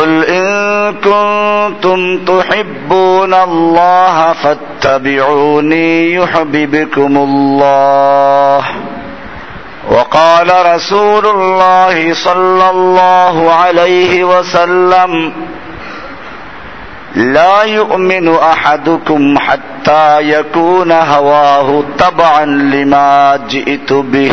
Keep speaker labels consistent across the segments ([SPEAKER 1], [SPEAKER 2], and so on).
[SPEAKER 1] قل إن كنتم تحبون الله فاتبعوني يحببكم الله وقال رسول الله صلى الله عليه وسلم لا يؤمن احدكم حتى يكون هواه تبعا لما جئت به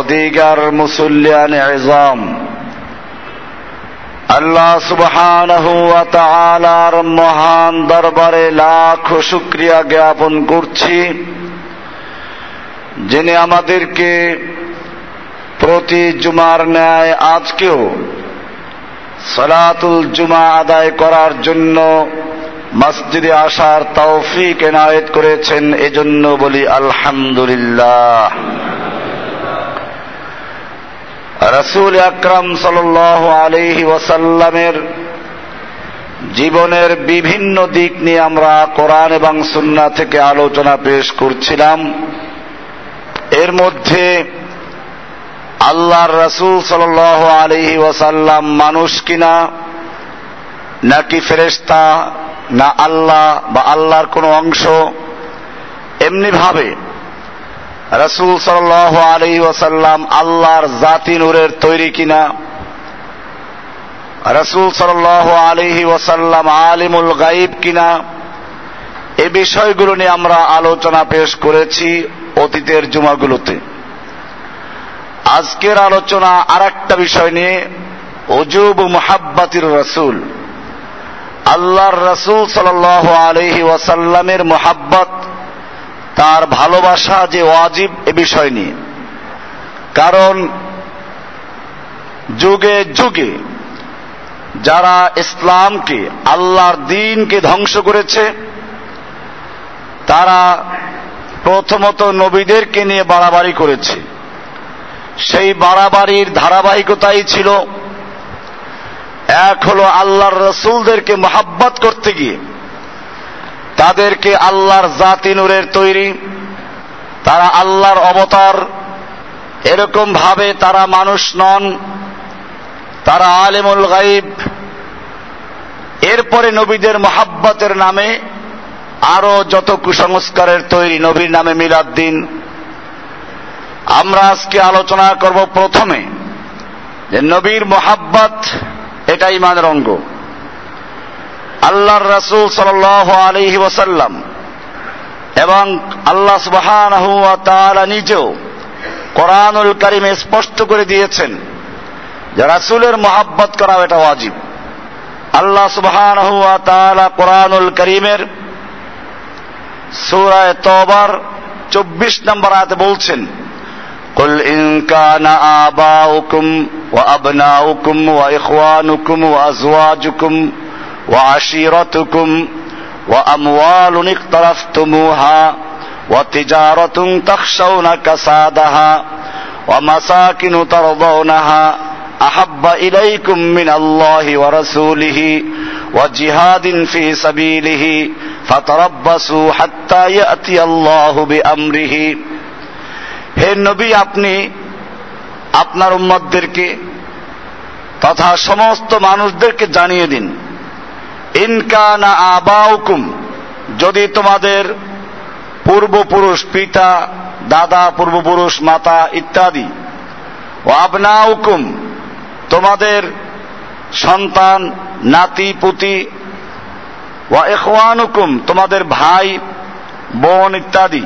[SPEAKER 1] ও দিগার মুসল্লিয়ান এজাম আল্লাহ তাআলার মহান দরবারে লাখ শুকরিয়া জ্ঞাপন করছি। যিনি আমাদেরকে প্রতি জুমার ন্যায় আজকেও সলাতুল জুমা আদায় করার জন্য মসজিদে আসার তৌফিক এনায়েত করেছেন, এজন্য বলি আলহামদুলিল্লাহ। রসুল আকরাম সাল আলহি ওয়াসাল্লামের জীবনের বিভিন্ন দিক নিয়ে আমরা কোরআন এবং সুন্না থেকে আলোচনা পেশ করছিলাম। এর মধ্যে আল্লাহর রসুল সাল আলহি ওয়াসাল্লাম মানুষ কিনা, নাকি ফেরেস্তা না আল্লাহ বা আল্লাহর কোনো অংশ এমনি ভাবে রসুল সাল আলী ওসাল্লাম আল্লাহর জাতি নূরের তৈরি কিনা? রসুল সাল আলিহি ওসাল্লাম আলিমুল গাইব কিনা? এ বিষয়গুলো নিয়ে আমরা আলোচনা পেশ করেছি অতীতের জুমাগুলোতে। আজকের আলোচনা আর একটা বিষয় নিয়ে অজুব মোহাব্বাতির রসুল। আল্লাহর রসুল সাল আলহি ওয়াসাল্লামের মোহাব্বত তার ভালোবাসা যে ওয়াজিব এ বিষয় নিয়ে। কারণ যুগে যুগে যারা ইসলামকে, আল্লাহর দিনকে ধ্বংস করেছে, তারা প্রথমত নবীদেরকে নিয়ে বাড়াবাড়ি করেছে। সেই বাড়াবাড়ির ধারাবাহিকতাই ছিল, এক হলো আল্লাহর রসুলদেরকে মোহাব্বত করতে গিয়ে। তাদেরকে আল্লাহর জাতি নূরের তৈরি, তারা আল্লাহর অবতার। এরকম ভাবে তারা মানুষ নন, তারা আলেমুল গাইব। এরপরে নবীদের মোহাব্বতের নামে আরও যত কুসংস্কারের তৈরি, নবীর নামে মিলাদ দিন আমরা আজকে আলোচনা করব প্রথমে যে নবীর মোহাব্বত এটা ইমানের অঙ্গ। আল্লাহর রসুল সাল আলহি ওসাল্লাম এবং আল্লাহ সুবাহান নিজেও কোরআনুল করিমে স্পষ্ট করে দিয়েছেন যে রাসুলের মোহাব্বত করা এটা ওয়াজিব আল্লাহ সুবহানাহু ওয়া তাআলা কোরআনুল করিমের সূরায়ে তওবার 24 নম্বর আয়াতে বলছেন قل إن كان آباؤكم وأبناؤكم وإخوانكم وأزواجكم وعشيرتكم وأموال اقترفتموها وتجارة تخشون كسادها ومساكن ترضونها أحب إليكم من الله ورسوله وجهاد في سبيله فتربصوا حتى يأتي الله بأمره হে নবী আপনি আপনার উম্মতদেরকে তথা সমস্ত মানুষদেরকে জানিয়ে দিন ইনকানা আবাউকুম, যদি তোমাদের পূর্বপুরুষ, পিতা, দাদা, পূর্বপুরুষ, মাতা ইত্যাদি, ও আবনাউকুম, তোমাদের সন্তান, নাতি, পুতি ওয়া ইখওয়ানুকুম, তোমাদের ভাই, বোন ইত্যাদি,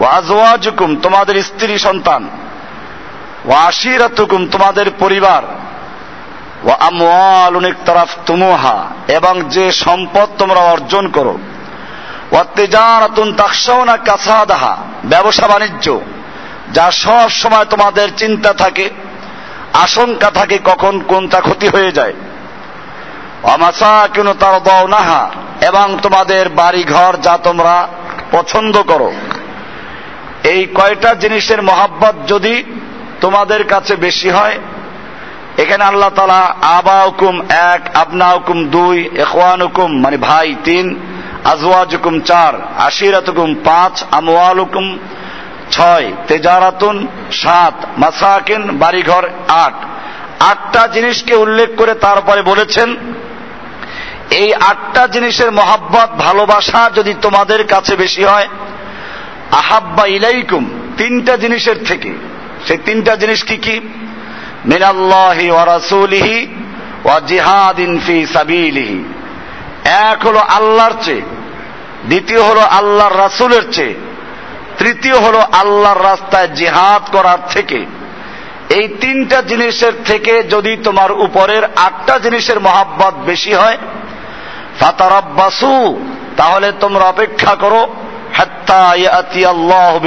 [SPEAKER 1] ও আজওয়াজুকুম, তোমাদের স্ত্রী সন্তান, ও আশিরাতুকুম, তোমাদের পরিবার ইকতারাফতুমুহা, এবং যে সম্পদ তোমরা অর্জন করো। কাসাদাহা, ব্যবসা বাণিজ্য, যা সব সময় তোমাদের চিন্তা থাকে, আশঙ্কা থাকে কখন কোনটা ক্ষতি হয়ে যায়। অমাসাকিনু তার নাহা এবং তোমাদের বাড়ি ঘর যা তোমরা পছন্দ করো। এই কয়টা জিনিসের মহাব্বত যদি তোমাদের কাছে বেশি হয় এখানে আল্লাহ তালা আবা হুকুম এক আবনা হুকুম দুই এখওয়ান হুকুম মানে ভাই তিন আজওয়াজ হুকুম চার আশিরাত হুকুম পাঁচ আমওয়াল হুকুম ছয়, তেজারাতুন সাত, মাসাকিন বাড়িঘর আট। আটটা জিনিসকে উল্লেখ করে তারপরে বলেছেন, এই আটটা জিনিসের মহাব্বত, ভালোবাসা যদি তোমাদের কাছে বেশি হয়, আহাব্বা ইলাইকুম, তিনটা জিনিসের থেকে। সেই তিনটা জিনিস কি কি? মিনাল্লাহি ওয়া রাসূলিহি ওয়া জিহাদিন ফি সাবিলিহি। এক হলো আল্লাহর চেয়ে, দ্বিতীয় হলো আল্লাহর রাসূলের চেয়ে, তৃতীয় হলো আল্লাহর রাস্তায় জিহাদ করার থেকে। এই তিনটা জিনিসের থেকে যদি তোমার উপরের আটটা জিনিসের মহাব্বত বেশি হয়, ফাতারাব্বাসু, তাহলে তোমরা অপেক্ষা করো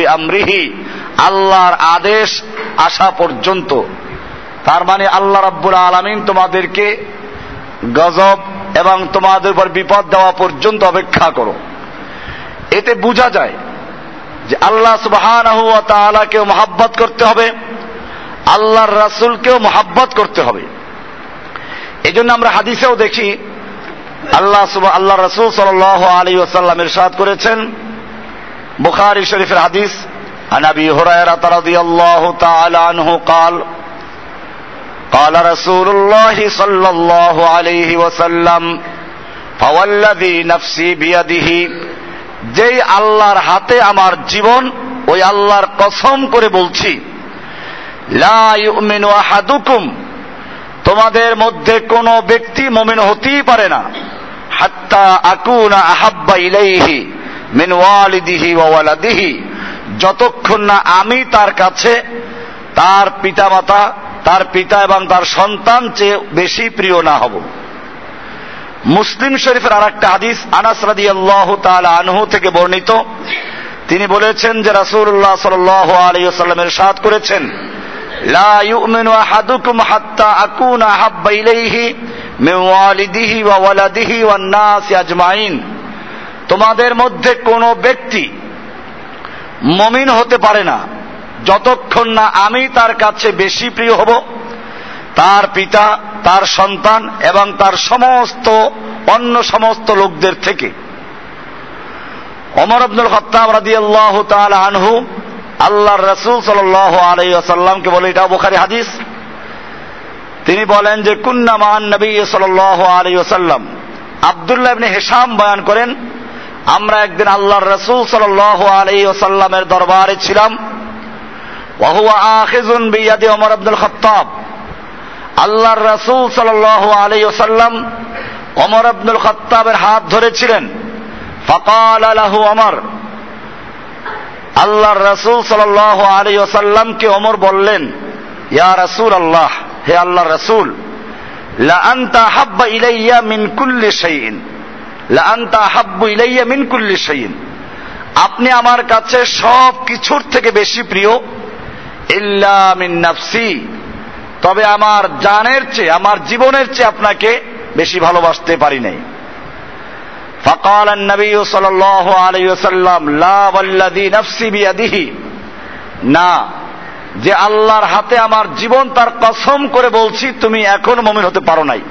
[SPEAKER 1] আমরিহি আল্লাহর আদেশ আসা পর্যন্ত। তার মানে আল্লাহ রাব্বুল আলামিন তোমাদেরকে গজব এবং তোমাদের উপর বিপদ দেওয়া পর্যন্ত অপেক্ষা করো এতে বোঝা যায় যে আল্লাহ সুবহানাহু ওয়া তাআলাকেও মহাব্বত করতে হবে আল্লাহর রাসূলকেও মহাব্বত করতে হবে এই জন্য আমরা হাদিসেও দেখি আল্লাহ সুবাহ আল্লাহ রসুল সাল আলী ওসাল্লাম ইরশাদ করেছেন বুখারি শরীফের হাদিস عن ابي هريره رضي الله تعالى عنه قال قال رسول الله صلى الله عليه وسلم فوالذي نفسي بيده যেই আল্লাহর হাতে আমার জীবন ওই আল্লাহর কসম করে বলছি লা ইউমিনু আহাদুকুম তোমাদের মধ্যে কোন ব্যক্তি মমিন হতেই পারে না হাত্তা আকুনা আহাব্বা ইলাইহি মিন ওয়ালিদিহি ওয়া ওয়ালাদিহি যতক্ষণ না আমি তার কাছে তার পিতামাতা তার পিতা এবং তার সন্তান চেয়ে বেশি প্রিয় না হব। মুসলিম শরীফের আর একটা হাদিস, আনাস রাদি আল্লাহ আনহু থেকে বর্ণিত। তিনি বলেছেন যে রাসূলুল্লাহ সাল্লাল্লাহু আলাইহি ওয়াসাল্লামের সাথ করেছেন ওয়ালিদিহি নাস তোমাদের মধ্যে কোন ব্যক্তি মমিন হতে পারে না। যতক্ষণ না আমি তার কাছে বেশি প্রিয় হব, তার পিতা, তার সন্তান এবং তার সমস্ত, অন্য সমস্ত লোকদের থেকে। অমর আব্দুল খত্তাব রাদি আল্লাহ আনহু আল্লাহর রসুল সাল আলাই আসাল্লামকে বলে, এটা বোখারি হাদিস। তিনি বলেন যে, কুন্না মান নবী সাল আলী ওসাল্লাম আবদুল্লাহ ইবনে হেসাম বয়ান করেন, আমরা একদিন আল্লাহর রসুল সাল আলী ওসাল্লামের দরবারে ছিলাম ওহুয়া আখিজুন বিয়াদি ওমর আব্দুল খত্তাব। আল্লাহর রসুল সাল আলী ওসাল্লাম ওমর আব্দুল খত্তাবের হাত ধরেছিলেন। ফকাল আলাহু অমর আল্লাহর রসুল সাল আলী ওসাল্লামকে অমর বললেন, ইয়া রসুল আল্লাহ হে আল্লাহ রসুল, লা আনতা হাব্বা ইলাইয়া মিন কুল্লি শাইইন। লা হাব্বু ইলাইয়া মিন কুল্লি শাইইন। আপনি আমার কাছে সব কিছুর থেকে বেশি প্রিয়। ইল্লা মিন নাফসি তবে আমার জানের চেয়ে আমার জীবনের চেয়ে আপনাকে বেশি ভালোবাসতে পারি নাই فقال النبي صلى الله عليه وسلم لا والذي نفسي بيده না যে আল্লাহর হাতে আমার জীবন তার কসম করে বলছি তুমি এখন মমিন হতে পারো নাই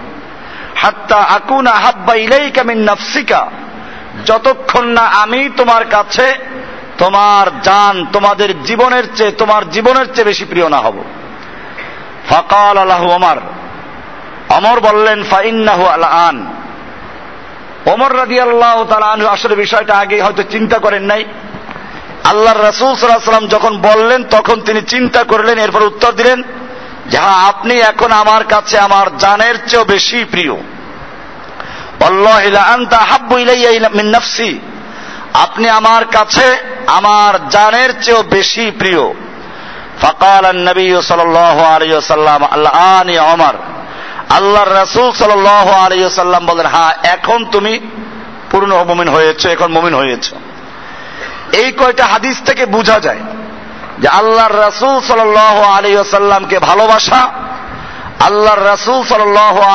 [SPEAKER 1] হাত্তা আকুনা হাব্বা ইলাইকা মিন নাফসিকা যতক্ষণ না আমি তোমার কাছে তোমার জান তোমাদের জীবনের চেয়ে, তোমার জীবনের চেয়ে বেশি প্রিয় না হব। ফাকাল আল্লাহ ওমর। অমর বললেন, ফাইন্নাহু আল আন ওমর রাদি আল্লাহ তালু আসলে বিষয়টা আগে হয়তো চিন্তা করেন নাই। আল্লাহ রসুল সাল্লাম যখন বললেন, তখন তিনি চিন্তা করলেন, এরপর উত্তর দিলেন, যাহা আপনি এখন আমার কাছে আমার জানের চেয়েও বেশি প্রিয়। আপনি আমার কাছে আমার জানের চেয়েও বেশি প্রিয়। ফকাল নবী সাল্লাম আল্লাহ অমর আল্লাহর রসুল সাল আলিয়াল্লাম বলেন হ্যাঁ এখন তুমি পূর্ণ মমিন হয়েছ, এখন মমিন হয়েছ। এই কয়টা হাদিস থেকে বোঝা যায় যে আল্লাহর রসুল সাল আলিয়াল্লামকে ভালোবাসা, আল্লাহর রসুল সাল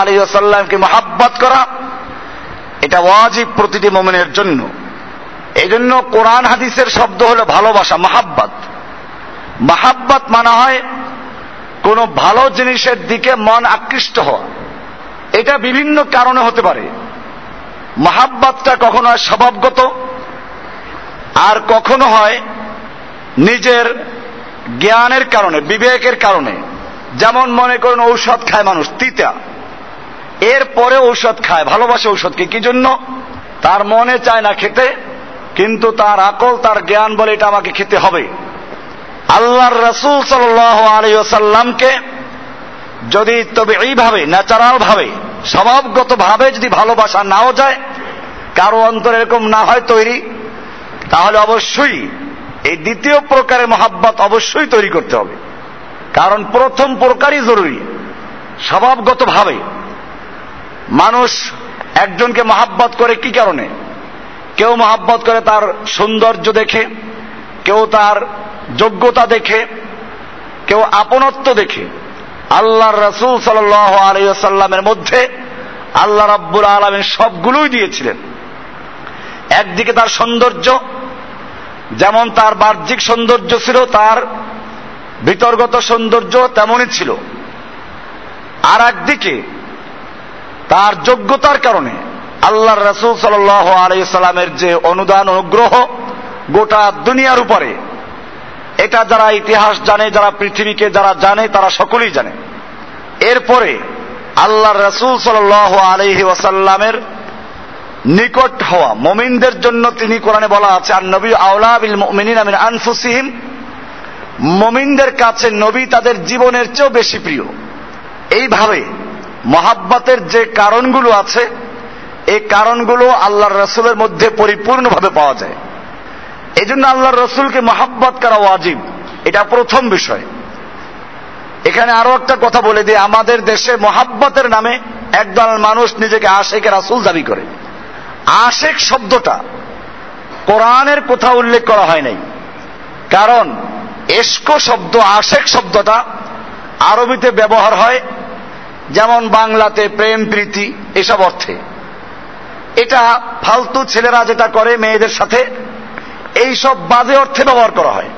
[SPEAKER 1] আলিয়াল্লামকে মহাব্বত করা, এটা ওয়াজিব প্রতিটি মমিনের জন্য। এই জন্য কোরআন হাদিসের শব্দ হলো ভালোবাসা, মাহাব্বাত। মাহাব্বাত মানা হয় কোনো ভালো জিনিসের দিকে মন আকৃষ্ট হওয়া। এটা বিভিন্ন কারণে হতে পারে। মহাব্বাতটা কখনো হয় স্বভাবগত, আর কখনো হয় নিজের জ্ঞানের কারণে, বিবেকের কারণে। যেমন মনে করেন ঔষধ খায় মানুষ, তিতা। এরপরে ঔষধ খায়, ভালোবাসে ঔষধকে। কি জন্য? তার মনে চায় না খেতে কিন্তু তার আকল, তার জ্ঞান বলে এটা আমাকে খেতে হবে। আল্লাহর রসুল সাল আলিয়াল্লামকে যদি তবে এইভাবে ন্যাচারাল ভাবে স্বভাবগত ভাবে যদি ভালোবাসা নাও যায়, কারও অন্তর এরকম না হয় তৈরি, তাহলে অবশ্যই এই দ্বিতীয় প্রকারের মহাব্বত অবশ্যই তৈরি করতে হবে। কারণ প্রথম প্রকারই জরুরি স্বভাবগত ভাবে মানুষ একজনকে মহাব্বত করে কি কারণে? কেউ মহাব্বত করে তার সৌন্দর্য দেখে, কেউ তার যোগ্যতা দেখে, কেউ আপনত্ব দেখে। আল্লাহ রসুল সাল আলাইসাল্লামের মধ্যে আল্লাহ রাব্বুল আলমের সবগুলোই দিয়েছিলেন। একদিকে তার সৌন্দর্য, যেমন তার বাহ্যিক সৌন্দর্য ছিল, তার বিতর্গত সৌন্দর্য তেমনই ছিল। আর একদিকে তার যোগ্যতার কারণে আল্লাহ রসুল সাল আলাইসাল্লামের যে অনুদান অনুগ্রহ গোটা দুনিয়ার উপরে, এটা যারা ইতিহাস জানে, যারা পৃথিবীকে যারা জানে, তারা সকলেই জানে। এরপরে আল্লাহ রসুল সাল আলহি ওয়াসাল্লামের নিকট হওয়া, মমিনদের জন্য তিনি কোরআনে বলা আছে আর নবী আউলা বিল মমিনদের কাছে নবী তাদের জীবনের চেয়েও বেশি প্রিয়। এইভাবে মহাব্বাতের যে কারণগুলো আছে এই কারণগুলো আল্লাহর রসুলের মধ্যে পরিপূর্ণভাবে পাওয়া যায়। এই জন্য আল্লাহর রসুলকে মহাব্বত করা ওয়াজিব। এটা প্রথম বিষয়। এখানে আরও একটা কথা বলে দিই, আমাদের দেশে মহাব্বতের নামে একদল মানুষ নিজেকে আশেকে রাসুল দাবি করে। আশেক শব্দটা কোরআনের কোথাও উল্লেখ করা হয় নাই। কারণ এসকো শব্দ আশেক শব্দটা আরবিতে ব্যবহার হয়, যেমন বাংলাতে প্রেম, প্রীতি, এসব অর্থে। এটা ফালতু ছেলেরা যেটা করে মেয়েদের সাথে এই সব বাজে অর্থে ব্যবহার করা হয়।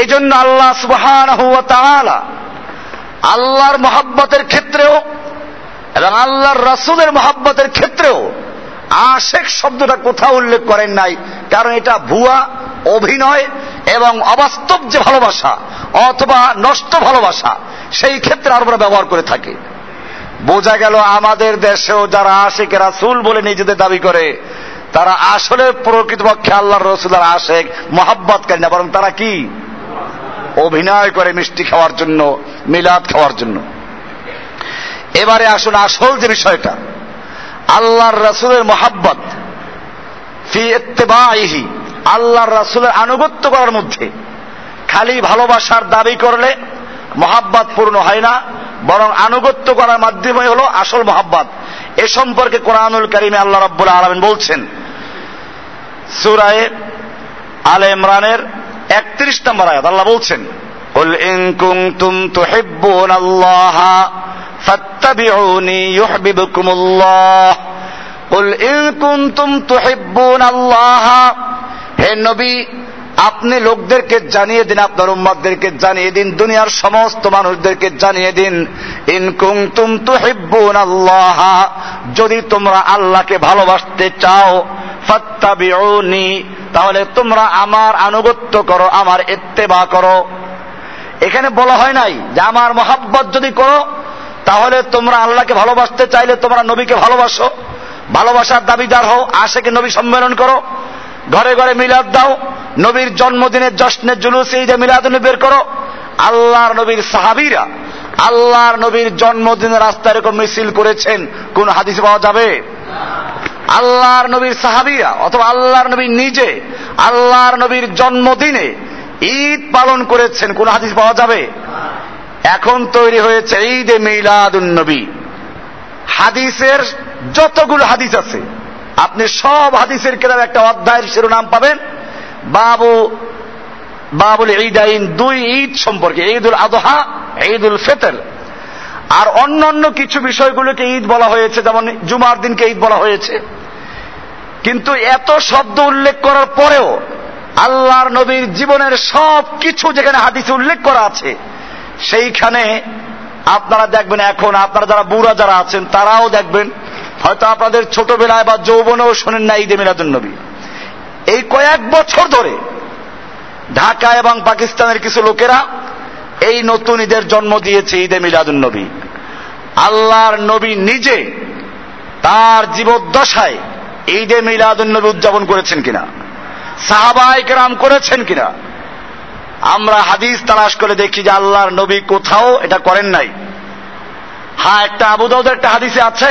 [SPEAKER 1] এই জন্য আল্লাহ সুবহান আল্লাহর মহাব্বতের ক্ষেত্রেও এবং আল্লাহর রাসুলের মহাব্বতের ক্ষেত্রেও আশেক শব্দটা কোথাও উল্লেখ করেন নাই, কারণ এটা ভুয়া, অভিনয় এবং অবাস্তব যে ভালোবাসা অথবা নষ্ট ভালোবাসা, সেই ক্ষেত্রে আরবরা ব্যবহার করে থাকে। বোঝা গেল আমাদের দেশেও যারা আশেক রাসুল বলে নিজেদের দাবি করে, তারা আসলে প্রকৃতপক্ষে আল্লাহর রসুলার আশেক মহাব্বত করেন না, বরং তারা কি? অভিনয় করে মিষ্টি খাওয়ার জন্য, মিলাদ খাওয়ার জন্য। এবারে আসুন আসল যে বিষয়টা, আল্লাহর রসুলের মহাব্বত আল্লাহর রসুলের আনুগত্য করার মধ্যে। খালি ভালোবাসার দাবি করলে মহাব্বত পূর্ণ হয় না বরং আনুগত্য করার মাধ্যমে হলো আসল মোহাব্বত এ সম্পর্কে কোরআনুল করিমে আল্লাহ রব্বুল আলমিন বলছেন সুরায়ে আলে ইমরানের একত্রিশ নম্বর আয়াত আল্লাহ বলছেন قل إن كنتم تحبون الله فاتبعوني يحببكم الله قل إن كنتم تحبون الله হে নবী আপনি লোকদেরকে জানিয়ে দিন, আপনার উম্মাদেরকে জানিয়ে দিন, দুনিয়ার সমস্ত মানুষদেরকে জানিয়ে দিন, ইন কুনতুম তুহিব্বুন আল্লাহ যদি তোমরা আল্লাহকে ভালোবাসতে চাও, ফাত্তাবিউনি তাহলে তোমরা আমার আনুগত্য করো, আমার ইত্তেবা করো। এখানে বলা হয় নাই যে আমার মহাব্বত যদি করো, তাহলে তোমরা আল্লাহকে ভালোবাসতে চাইলে তোমরা নবীকে ভালোবাসো। ভালোবাসার দাবিদার হও আশেকে নবী সম্মেলন করো। ঘরে ঘরে মিলাদ দাও। নবীর জন্মদিনের জশ্নের জুলুস ঈদে মিলাদ বের করো। আল্লাহর নবীর সাহাবিরা আল্লাহর নবীর জন্মদিনের রাস্তায় এরকম মিছিল করেছেন। কোন হাদিস পাওয়া যাবে? আল্লাহর নবীর সাহাবিরা অথবা আল্লাহর নবী নিজে আল্লাহর নবীর জন্মদিনে ঈদ পালন করেছেন। কোন হাদিস পাওয়া যাবে? এখন তৈরি হয়েছে ঈদে মিলাদুন নবী। হাদিসের যতগুলো হাদিস আছে আপনি সব হাদিসের কেরাম একটা অধ্যায়ের শিরোনাম পাবেন। বাবু, বাবুল ঈদাইন দুই ঈদ সম্পর্কে, ঈদুল আদহা, ঈদুল ফেতর। আর অন্য অন্য কিছু বিষয়গুলোকে ঈদ বলা হয়েছে, যেমন জুমার দিনকে ঈদ বলা হয়েছে। কিন্তু এত শব্দ উল্লেখ করার পরেও আল্লাহর নবীর জীবনের সব কিছু যেখানে হাদিসে উল্লেখ করা আছে, সেইখানে আপনারা দেখবেন এখন, আপনারা যারা বুড়া যারা আছেন, তারাও দেখবেন হয়তো আপনাদের ছোটবেলায় বা যৌবনেও শোনেন না ঈদে মিলাদুল নবী। এই কয়েক বছর ধরে ঢাকা এবং পাকিস্তানের কিছু লোকেরা এই নতুন ঈদের জন্ম দিয়েছে ঈদে মিলাদুল নবী। আল্লাহর নবী নিজে তার জীবদ্দশায় ঈদে মিলাদুল নবী উদযাপন করেছেন কিনা সাহাবাই কেরাম করেছেন কিনা, আমরা হাদিস তালাশ করে দেখি যে আল্লাহর নবী কোথাও এটা করেন নাই। হ্যাঁ একটা আবুদাউদের একটা হাদিসে আছে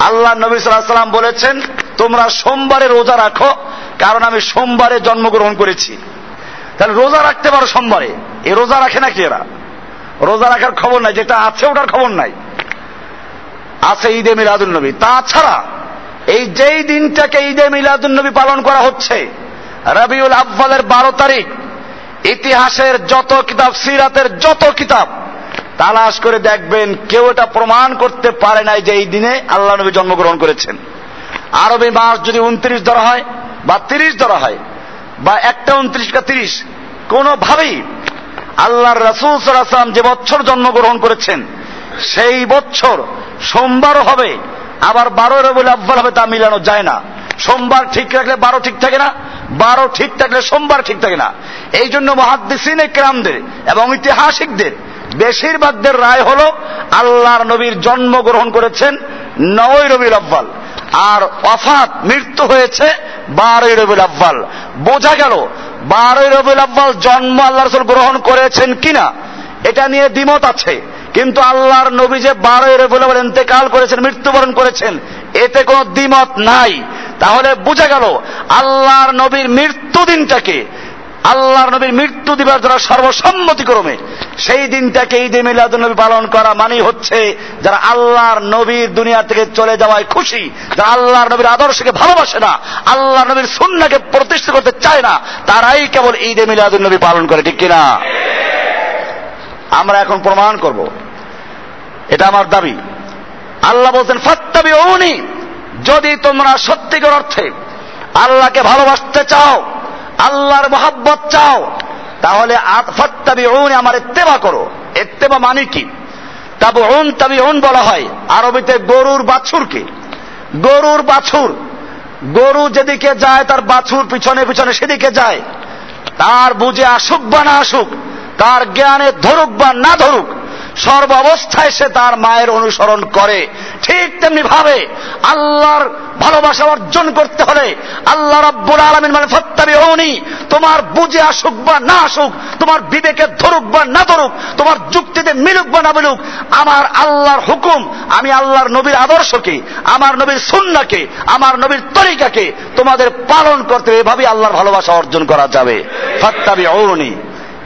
[SPEAKER 1] আল্লাহ নবী সাল্লাম বলেছেন, তোমরা সোমবারে রোজা রাখো, কারণ আমি সোমবারে জন্মগ্রহণ করেছি। তাহলে রোজা রাখতে পারো সোমবারে। এ রোজা রাখে নাকি এরা? রোজা রাখার খবর নাই, যেটা আছে ওটার খবর নাই। আছে ঈদে মিলাদুল নবী। তাছাড়া এই যেই দিনটাকে ঈদে মিলাদুল নবী পালন করা হচ্ছে, রবিউল আব্বালের বারো তারিখ, ইতিহাসের যত কিতাব, সিরাতের যত কিতাব তালাশ করে দেখবেন কেউ এটা প্রমাণ করতে পারে নাই যে এই দিনে আল্লাহ নবী জন্মগ্রহণ করেছেন। আরবি মাস যদি উনত্রিশ ধরা হয় বা তিরিশ ধরা হয় বা একটা উনত্রিশ বা তিরিশ, কোনোভাবেই আল্লাহর রসুল সাল্লাম যে বছর জন্মগ্রহণ করেছেন, সেই বছর সোমবারও হবে, আবার বারো রবিউল আব্বাল হবে তা মিলানো যায় না। সোমবার ঠিক রাখলে বারো ঠিক থাকে না, বারো ঠিক থাকলে সোমবার ঠিক থাকে না। এই জন্য মহাদ্দিসিন ক্রামদের এবং ঐতিহাসিকদের বেশিরভাগদের রায় হল আল্লাহর নবীর জন্মগ্রহণ করেছেন নয় রবির আব্বাল আর অফাত মৃত্যু হয়েছে বারোই রবিউল আব্বাল বোঝা গেল বারোই রবিউল আব্বাল জন্ম আল্লাহ রসুল গ্রহণ করেছেন কিনা, এটা নিয়ে দ্বিমত আছে। কিন্তু আল্লাহর নবী যে বারোই রবিউল আব্বাল ইন্তেকাল করেছেন, মৃত্যুবরণ করেছেন, এতে কোনো দ্বিমত নাই। তাহলে বোঝা গেল আল্লাহর নবীর মৃত্যু দিনটাকে আল্লাহর নবীর মৃত্যু দিবার যারা সর্বসম্মতিক্রমে সেই দিনটাকে ঈদে মিলাদুল নবী পালন করা মানেই হচ্ছে যারা আল্লাহর নবীর দুনিয়া থেকে চলে যাওয়ায় খুশি, যারা আল্লাহর নবীর আদর্শকে ভালোবাসে না আল্লাহ নবীর সুন্নাকে প্রতিষ্ঠা করতে চায় না, তারাই কেবল ঈদে মিলাদুল নবী পালন করে, ঠিক কিনা? আমরা এখন প্রমাণ করব। এটা আমার দাবি। আল্লাহ বলছেন ফত্তাবি যদি তোমরা সত্যিকার অর্থে আল্লাহকে ভালোবাসতে চাও আল্লাহর মোহাব্বত চাও, তাহলে ওনি আমার ইত্তেবা করো। ইত্তেবা মানে কি? তাবু উন তাবি উন বলা হয়, আরবিতে গরুর বাছুরকে। গরুর বাছুর। গরু যেদিকে যায়, তার বাছুর পিছনে পিছনে সেদিকে যায়। তার বুঝে আসুক বা না আসুক, তার জ্ঞানে ধরুক বা না ধরুক সর্ব অবস্থায় সে তার মায়ের অনুসরণ করে। ঠিক তেমনি ভাবে আল্লাহর ভালোবাসা অর্জন করতে হলে আল্লাহ রব্বুল আলমিন মানে ফত্তাবি হৌনি তোমার বুঝে আসুক বা না আসুক, তোমার বিবেকে ধরুক বা না ধরুক, তোমার যুক্তিতে মিলুক বা না মিলুক, আমার আল্লাহর হুকুম, আমি আল্লাহর নবীর আদর্শকে, আমার নবীর সুন্নাকে আমার নবীর তরিকাকে তোমাদের পালন করতে এভাবে আল্লাহর ভালোবাসা অর্জন করা যাবে। ফত্তাবি হৌনি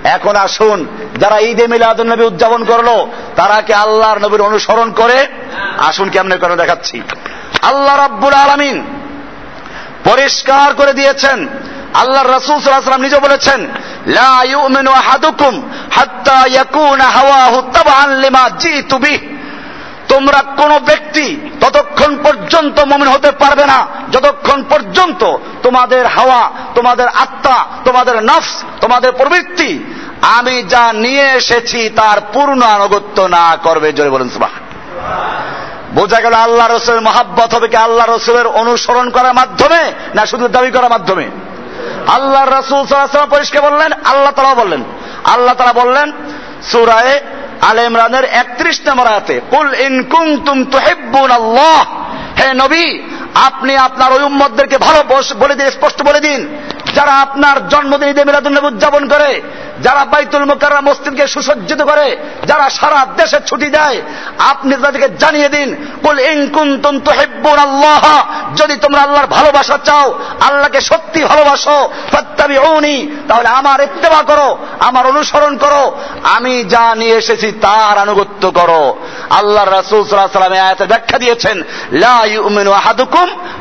[SPEAKER 1] এখন আসুন, যারা ঈদে মিলাদ নবী উদযাপন করল তারা কি আল্লাহর নবীর অনুসরণ করে আসুন কেমনে করে দেখাচ্ছি। আল্লাহ রাব্বুল আলামিন পরিষ্কার করে দিয়েছেন। আল্লাহ রসুল সাল্লাম নিজে বলেছেন, লা তোমরা কোন ব্যক্তি ততক্ষণ পর্যন্ত মমিন হতে পারবে না। যতক্ষণ পর্যন্ত তোমাদের হাওয়া, তোমাদের আত্মা, তোমাদের নফস, তোমাদের প্রবৃত্তি আমি যা নিয়ে এসেছি তার পূর্ণ আনুগত্য না করবে, জোরে বলুন সুবাহ বোঝা গেল আল্লাহ রসুলের মহাব্বত হবে কি আল্লাহ রসুলের অনুসরণ করার মাধ্যমে না শুধু দাবি করার মাধ্যমে? আল্লাহ রসুল পরিষ্কার বললেন, আল্লাহ তালা বললেন। আল্লাহ তালা বললেন, সুরায় আল ইমরানের একত্রিশ নম্বর আয়াতে, কুল ইন কুনতুম তুহিব্বুন আল্লাহ। হে নবী, আপনি আপনার ওই উম্মতদেরকে ভালো বলে দিন, স্পষ্ট বলে দিন। যারা আপনার জন্মদিন ঈদে মিলাদুন্নবী উদযাপন করে যারা বাইতুল মুকাররম মসজিদকে সুসজ্জিত করে, যারা সারা দেশে ছুটি দেয়, আপনি তাদেরকে জানিয়ে দিন, কুল ইন কুনতুম তুহিব্বুন আল্লাহ। যদি তোমরা আল্লাহর ভালোবাসা চাও, আল্লাহকে সত্যি ভালোবাসো, ফাত্তাবিউনি, তাহলে আমার ইত্তেবা করো, আমার অনুসরণ করো। আমি যা নিয়ে এসেছি তার আনুগত্য করো। আল্লাহর রাসূল সাল্লাল্লাহু আয়াতে ব্যাখ্যা দিয়েছেন, লা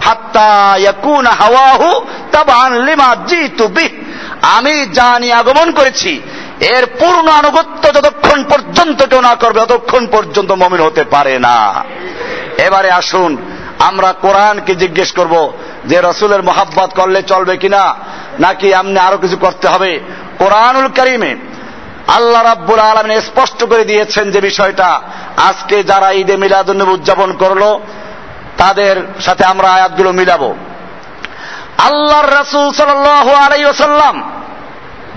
[SPEAKER 1] হাত্তা হাওয়াহু তাবআন লিমা জিতু বিহ। আমি যা নিয়ে আগমন করেছি, এর পূর্ণ আনুগত্য যতক্ষণ পর্যন্ত কেউ না করবে, ততক্ষণ পর্যন্ত মমিন হতে পারে না। এবারে আসুন, আমরা কোরআনকে জিজ্ঞেস করব যে রসুলের মোহাব্বত করলে চলবে কিনা, নাকি আমনে আরও কিছু করতে হবে। কোরআনুল করিমে আল্লাহ রাব্বুল আলমিন স্পষ্ট করে দিয়েছেন যে বিষয়টা, আজকে যারা ঈদে মিলাদুন্নবী উদযাপন করল, তাদের সাথে আমরা আয়াতগুলো মিলাবো। আল্লাহর রাসূল সাল্লাল্লাহু আলাইহি ওয়াসাল্লাম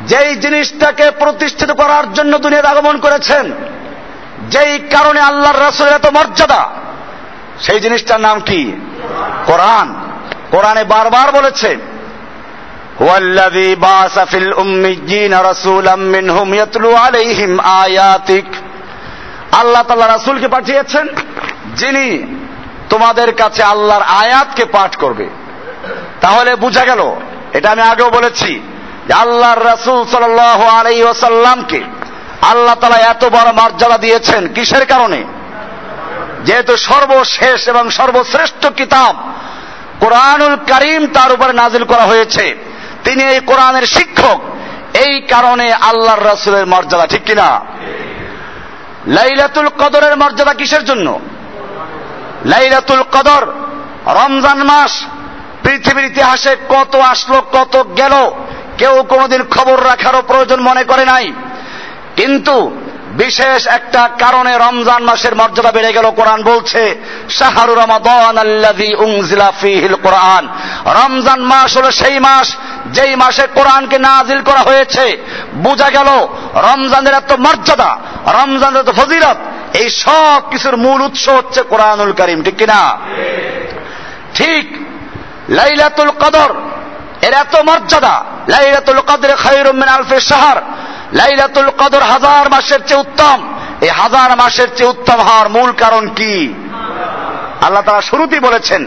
[SPEAKER 1] যেই জিনিসটাকে প্রতিষ্ঠিত করার জন্য দুনিয়াতে আগমন করেছেন যেই কারণে আল্লাহর রাসূলের এত মর্যাদা সেই জিনিসটার নাম কি কোরআন কোরআনে বারবার বলেছে والذي بعث في الأميين رسولا منهم يتلو عليهم آياتك আল্লাহ তাআলা রাসূলকে পাঠিয়েছেন যিনি তোমাদের কাছে আল্লাহর আয়াতকে পাঠ করবে তাহলে বুঝা গেল, এটা আমি আগেও বলেছি যে আল্লাহর রাসূল সাল্লাল্লাহু আলাইহি ওয়াসাল্লামকে আল্লাহ তালা এত বড় মর্যাদা দিয়েছেন কিসের কারণে? যেহেতু সর্বশেষ এবং সর্বশ্রেষ্ঠ কিতাব কোরআনুল করিম তার উপরে নাজিল করা হয়েছে, তিনি এই কোরআনের শিক্ষক, এই কারণে আল্লাহর রাসূলের মর্যাদা, ঠিক কিনা? লাইলাতুল কদরের মর্যাদা কিসের জন্য? লাইলাতুল কদর, রমজান মাস পৃথিবীর ইতিহাসে কত আসলো কত গেল, কেউ কোনোদিন খবর রাখারও প্রয়োজন মনে করে নাই। কিন্তু বিশেষ একটা কারণে রমজান মাসের মর্যাদা বেড়ে গেল, কোরআন বলছে, শাহরু কোরআন। রমজান মাস হলো সেই মাস, যেই মাসে কোরআনকে নাজিল করা হয়েছে। বোঝা গেল, রমজানের এত মর্যাদা, রমজানের এত ফজিলত, এই সব কিছুর মূল উৎস হচ্ছে কোরআনুল করিম, ঠিক কিনা? ঠিক লাইলাতুল কদর, এর এত মর্যাদা, লাইলাতুল কদরে খায়রুম মিন আলফি শাহর। লাইলাতুল কদর হাজার মাসের চেয়ে উত্তম। এই হাজার মাসের চেয়ে উত্তম হওয়ার মূল কারণ কি? আল্লাহ তারা শুরুতেই বলেছেন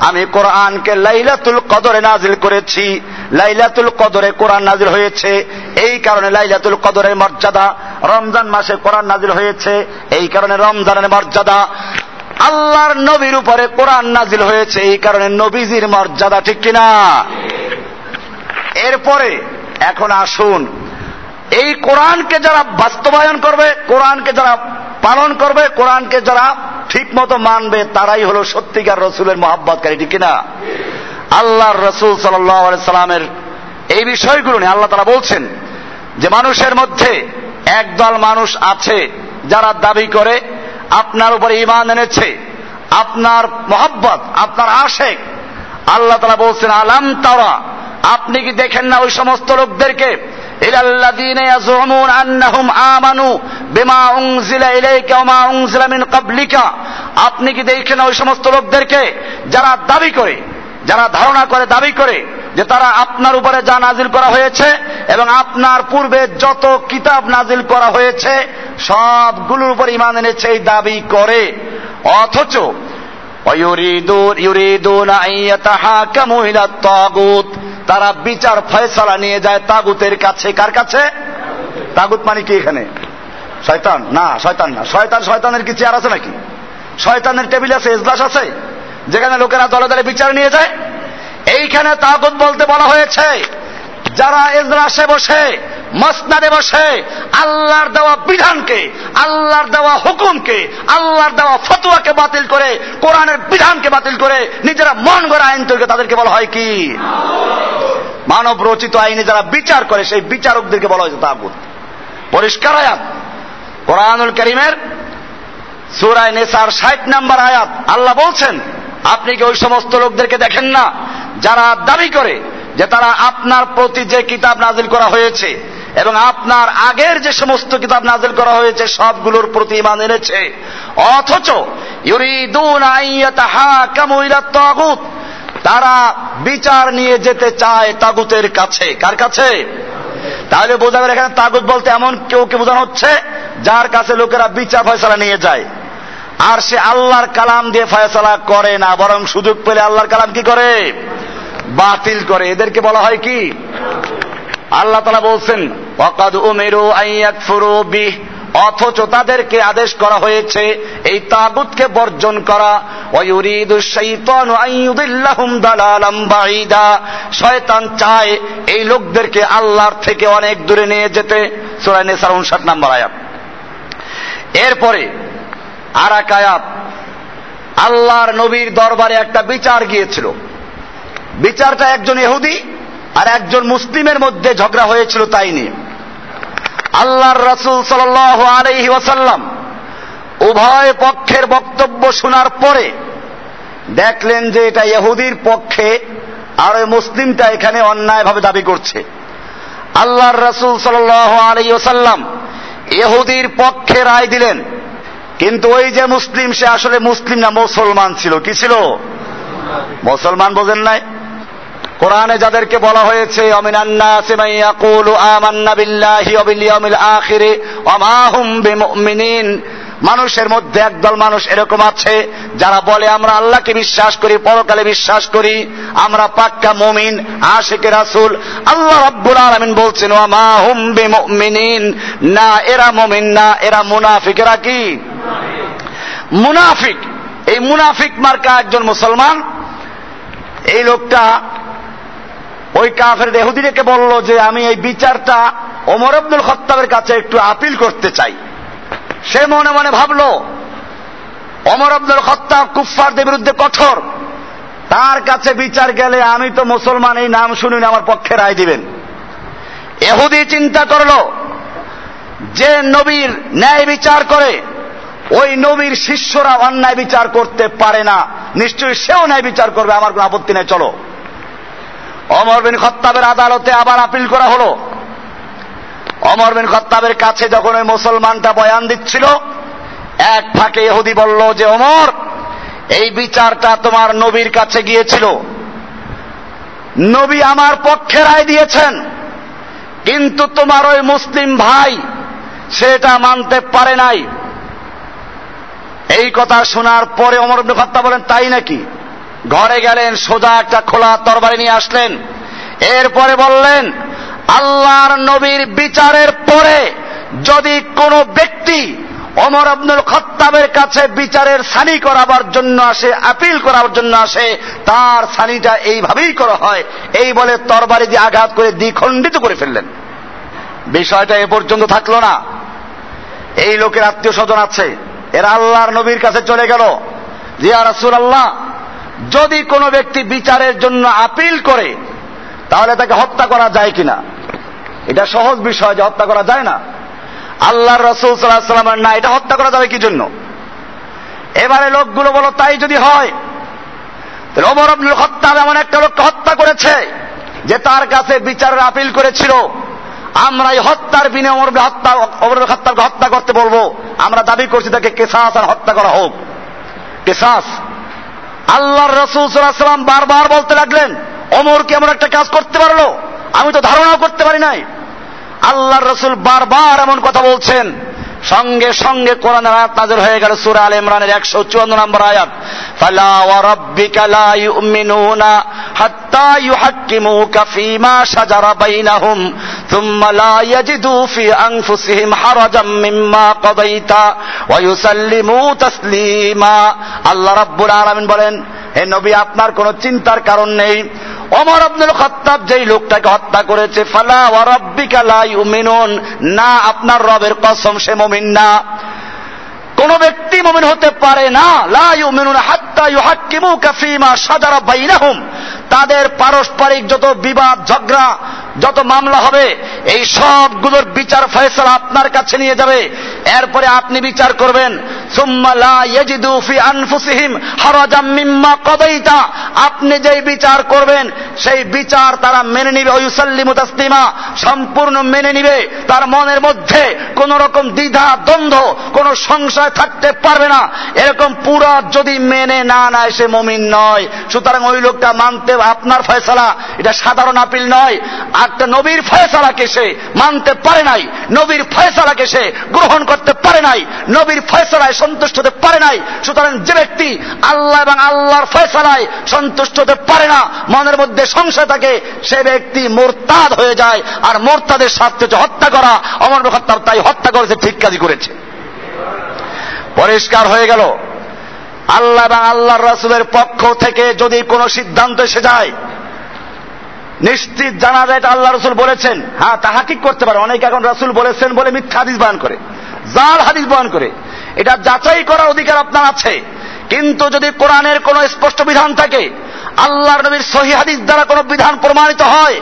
[SPEAKER 1] আমি কোরআনকে লাইলাতুল কদরে নাজিল করেছি। লাইলাতুল কদরে কোরআন নাজিল হয়েছে। এই কারণে লাইলাতুল কদরের মর্যাদা। রমজান মাসে কোরআন নাজিল হয়েছে। এই কারণে রমজানের মর্যাদা। আল্লাহর নবীর উপরে কোরআন নাজিল হয়েছে, এই কারণে নবীজির মর্যাদা ঠিক কিনা? এরপরে, এখন আসুন, এই কোরআনকে যারা বাস্তবায়ন করবে, কোরআনকে যারা পালন করবে, কোরআনকে যারা ঠিক মতো মানবে, তারাই হলো সত্যিকার রসুলের মহাব্বতকারী, ঠিক কিনা? আল্লাহর রসুল সাল্লামের এই বিষয়গুলো নিয়ে আল্লাহ তারা বলছেন যে, মানুষের মধ্যে একদল মানুষ আছে যারা দাবি করে আপনার উপরে ইমান এনেছে। আপনার মহব্বত, আপনার আশেক। আল্লাহ তারা বলছেন, আলাম তারা, আপনি কি দেখেন না ওই সমস্ত লোকদেরকে? আপনি কি দেখেন ওই সমস্ত লোকদেরকে? যারা দাবি করে, যারা ধারণা করে, দাবি করে যে তারা আপনার উপরে যা নাজিল করা হয়েছে এবং আপনার পূর্বে যত কিতাব নাজিল করা হয়েছে, সবগুলোর উপর ইমান এনেছে এই দাবি করে। অথচ তারা বিচার ফয়সালা নিয়ে যায় তাগুতের কাছে। কার কাছে? তাগুত মানে কি এখানে? শয়তান? না শয়তান না। শয়তান, শয়তানের কি চেয়ার আছে নাকি? শয়তানের টেবিল আছে, এজলাস আছে? যেখানে লোকেরা দলে দলে বিচার নিয়ে যায়। এইখানে তাগুত বলতে বলা হয়েছে, যারা এজলাসে বসে, মসনাদে বসে, আল্লাহর দেওয়া বিধানকে, আল্লাহর দেওয়া হুকুমকে, আল্লাহর দেওয়া ফতুয়াকে বাতিল করে, কোরআনের বিধানকে বাতিল করে, নিজেরা মন গড়া আইন তৈরি তাদেরকে বলা হয় কি? মানব রচিত আইনে যারা বিচার করে, সেই বিচারকদেরকে বলা হয়েছে তাগুত। পরিষ্কার আয়াত। কোরআনুল করিমের সুরায় নেসার ষাট নাম্বার আয়াত, আল্লাহ বলছেন, আপনি কি ওই সমস্ত লোকদেরকে দেখেন না? যারা দাবি করে যে তারা আপনার প্রতি যে কিতাব নাজিল করা হয়েছে এবং আপনার আগের যে সমস্ত কিতাব নাজিল করা হয়েছে, সবগুলোর প্রতি ইমান এনেছে। অথচ তারা বিচার নিয়ে যেতে চায় তাগুতের কাছে। কার কাছে? তাহলে বোঝা গেল এখানে তাগুত বলতে এমন কেউ কে বোঝানো হচ্ছে? যার কাছে লোকেরা বিচার ফয়সলা নিয়ে যায়। আর সে আল্লাহর কালাম দিয়ে ফয়সলা করে না, বরং সুযোগ পেলে আল্লাহর কালাম কি করে? বাতিল করে। এদেরকে বলা হয় কি? আল্লাহ তালা বলছেন অকাদ উমেরু আইয়াকফুরু বিহ অথচ তাদেরকে আদেশ করা হয়েছে, এই তাগুতকে বর্জন করা। শয়তান চায় এই লোকদেরকে আল্লাহর থেকে অনেক দূরে নিয়ে যেতে। সুরায় নেসার উনষাট নাম্বার আয়াত। এরপরে আর এক আয়াত আল্লাহর নবীর দরবারে একটা বিচার গিয়েছিল। বিচারটা একজন এহুদি আর একজন মুসলিমের মধ্যে ঝগড়া হয়েছিল তাই নিয়ে। আল্লাহর রসুল সাল আলহি ওয়াসাল্লাম উভয় পক্ষের বক্তব্য শোনার পরে দেখলেন যে এটা ইহুদির পক্ষে আর ওই মুসলিমটা এখানে অন্যায়ভাবে দাবি করছে। আল্লাহর রসুল সাল আলহি ওসাল্লাম এহুদির পক্ষে রায় দিলেন। কিন্তু ওই যে মুসলিম, সে আসলে মুসলিম না, মুসলমান ছিল। কি ছিল? মুসলমান বোঝেন নাই? কোরআনে যাদেরকে বলা হয়েছে মানুষের মধ্যে একদল মানুষ এরকম আছে, যারা বলে, আমরা আল্লাহকে বিশ্বাস করি, পরকালে বিশ্বাস করি, আমরা পাক্কা মমিন, আশেকে রাসুল। আল্লাহ রব্বুল আলমিন বলছেন না, এরা মমিন না, এরা মুনাফিকেরা কি? মুনাফিক। এই মুনাফিক মার্কা একজন মুসলমান। এই লোকটা ওই কাফের দেহুদিকে বলল যে, আমি এই বিচারটা ওমর আব্দুল খত্তাবের কাছে একটু আপিল করতে চাই। সে মনে মনে ভাবল অমর আব্দুল খত্তাব কুফফারদের বিরুদ্ধে কঠোর। তার কাছে বিচার গেলে আমি তো মুসলমান, এই নাম শুনিনি আমার পক্ষে রায় দিবেন। এহুদি চিন্তা করল, যে নবীর ন্যায় বিচার করে ওই নবীর শিষ্যরা অন্যায় বিচার করতে পারে না। নিশ্চয়ই সেও ন্যায় বিচার করবে, আমার কোনো আপত্তি নেই, চলো। অমর বিন খত্তাবের আদালতে আবার আপিল করা হলো। অমর বিন খত্তাবের কাছে যখন ওই মুসলমানটা বয়ান দিচ্ছিল, এক ফাঁকে ইহুদি বলল যে, অমর, এই বিচারটা তোমার নবীর কাছে গিয়েছিল। নবী আমার পক্ষে রায় দিয়েছেন, কিন্তু তোমার ওই মুসলিম ভাই সেটা মানতে পারে নাই। এই কথা শোনার পরে অমর ইবনে বলেন, তাই নাকি? ঘরে গেলেন, সোজা একটা খোলা তরবারি নিয়ে আসলেন। এরপরে বললেন, আল্লাহর নবীর বিচারের পরে যদি কোনো ব্যক্তি অমর আব্দুল খত্তাবের কাছে বিচারের সানি করাবার জন্য আসে, আপিল করার জন্য আসে, তার সানিটা এইভাবেই করা হয়। এই বলে তরবারি দিয়ে আঘাত করে দ্বিখণ্ডিত করে ফেললেন। বিষয়টা এ পর্যন্ত থাকল না। এই লোকের আত্মীয় স্বজন আছে। এরা আল্লাহর নবীর কাছে চলে গেল। জিয়া রাসুল আল্লাহ যদি কোনো ব্যক্তি বিচারের জন্য আপিল করে, তাহলে তাকে হত্যা করা যায় কিনা? এটা সহজ বিষয় যে হত্যা করা যায় না। আল্লাহর রসুল সাল্লামের না, এটা হত্যা করা যাবে কি জন্য? এবারে লোকগুলো বলো, তাই যদি হয় আব্দুল হত্যা এমন একটা লোককে হত্যা করেছে, যে তার কাছে বিচারের আপিল করেছিল। আমরা এই হত্যার বিনে অমর হত্যা অমর হত্যাকে হত্যা করতে বলব। আমরা দাবি করছি তাকে কেসাস আর হত্যা করা হোক। কেসাস। আল্লাহর রসুল সাল্লাম বারবার বলতে লাগলেন, অমর কি এমন একটা কাজ করতে পারল? আমি তো ধারণাও করতে পারি নাই। আল্লাহর রসুল বারবার এমন কথা বলছেন। সঙ্গে সঙ্গে কোরআন আয়াত নাজির হয়ে গেল সূরা আল ইমরানের 154 নম্বর আয়াত। ফালা ওয়া রাব্বিকা লা ইউমিনুনা হাত্তা ইউহাক্কিমুকা ফীমা শাজারা বাইনাহুম থুম্মা লা ইয়াজিদু ফি আনফুসিহিম হারাজাম মিম্মা কদাইতা ওয়া তাসলিমা। আল্লাহ রাব্বুল আলামিন বলেন, হে নবী, আপনার কোনো চিন্তার কারণ নেই। অমর আব্দুল খত্তাব যেই লোকটাকে হত্যা করেছে, ফালা ওয়া রাব্বিকা লা ইউমিনুন, না আপনার রবের কসম সে মুমিন না। কোন ব্যক্তি মুমিন হতে পারে না, লা ইউমিনুন হাত্তা ইউহাক্কিমুকা ফীমা শাজারা বাইনাহুম। তাদের পারস্পরিক যত বিবাদ, ঝগড়া, যত মামলা হবে, এই সবগুলোর বিচার ফয়সলা আপনার কাছে নিয়ে যাবে। এরপরে আপনি বিচার করবেন আপনি যেই বিচার করবেন, সেই বিচার তারা মেনে নিবে, ওয়ুসাল্লিমু সম্পূর্ণ মেনে নিবে, তার মনের মধ্যে কোন রকম দ্বিধা, দ্বন্দ্ব, কোন সংশয় থাকতে পারবে না। এরকম পুরা যদি মেনে না নেয়, সে মমিন নয়। সুতরাং ওই লোকটা মানতে আপনার ফয়সালা, এটা সাধারণ আপিল নয়। একটা নবীর ফয়সালাকে সে মানতে পারে নাই। নবীর ফয়সালাকে সে গ্রহণ করতে পারে নাই, নবীর ফয়সালায় সন্তুষ্ট হতে পারে নাই, সুতরাং যে ব্যক্তি আল্লাহ এবং আল্লাহর ফয়সালায় সন্তুষ্ট হতে পারে না, মনের মধ্যে সংশয় থাকে, সে ব্যক্তি মোরতাদ হয়ে যায়, আর মোরতাদের হচ্ছে হত্যা করা, অমর হত্যা তাই হত্যা করেছে, ঠিক কাজই করেছে। পরিষ্কার হয়ে গেল। আল্লাহ এবং আল্লাহর রাসুলের পক্ষ থেকে যদি কোনো সিদ্ধান্ত এসে যায়, নিশ্চিত জানা যায় এটা আল্লাহ রসুল বলেছেন। হ্যাঁ তাহা হাকিক করতে পারে। অনেকে এখন রাসুল বলেছেন বলে মিথ্যা হাদিস বান করে। জাল হাদিস বহন করে। এটা যাচাই করার অধিকার আপনার আছে। কিন্তু যদি কোরআনের কোন স্পষ্ট বিধান থাকে আল্লাহ নবীর সহি হাদিস দ্বারা কোন বিধান প্রমাণিত হয়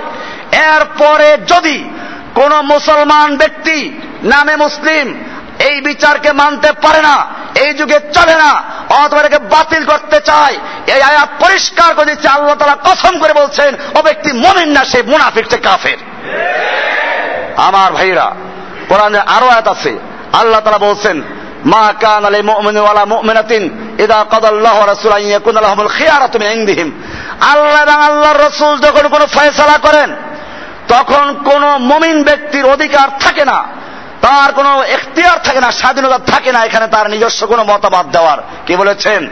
[SPEAKER 1] এরপরে যদি কোন মুসলমান ব্যক্তি নামে মুসলিম এই বিচারকে মানতে পারে না এই যুগে চলে না অথবা এটাকে বাতিল করতে চায় এই আয়াত পরিষ্কার করে দিচ্ছে আল্লাহ তালা কসম করে বলছেন ও ব্যক্তি মমিন না সে মুনাফিক সে কাফের। আমার ভাইরা কোরআনে আরও আয়াত আছে। আল্লাহ তালা বলছেন, মা কান আলী মুমিন ওয়ালা মুমিনাতিন ইদা কাদাল্লাহু ওয়া রাসূলুহু আন ইয়াকুনা লাহুমুল খিয়ারাতু মিন ইনদিহিম। আল্লাহ এবং আল্লাহর রাসূল যখন কোনো ফয়সালা করেন, তখন কোন মুমিন ব্যক্তির অধিকার থাকে না, তার কোনো এখতিয়ার থাকে না, স্বাধীনতা থাকে না, এখানে তার নিজস্ব কোনো মতামত দেওয়ার। কি বলেছেন?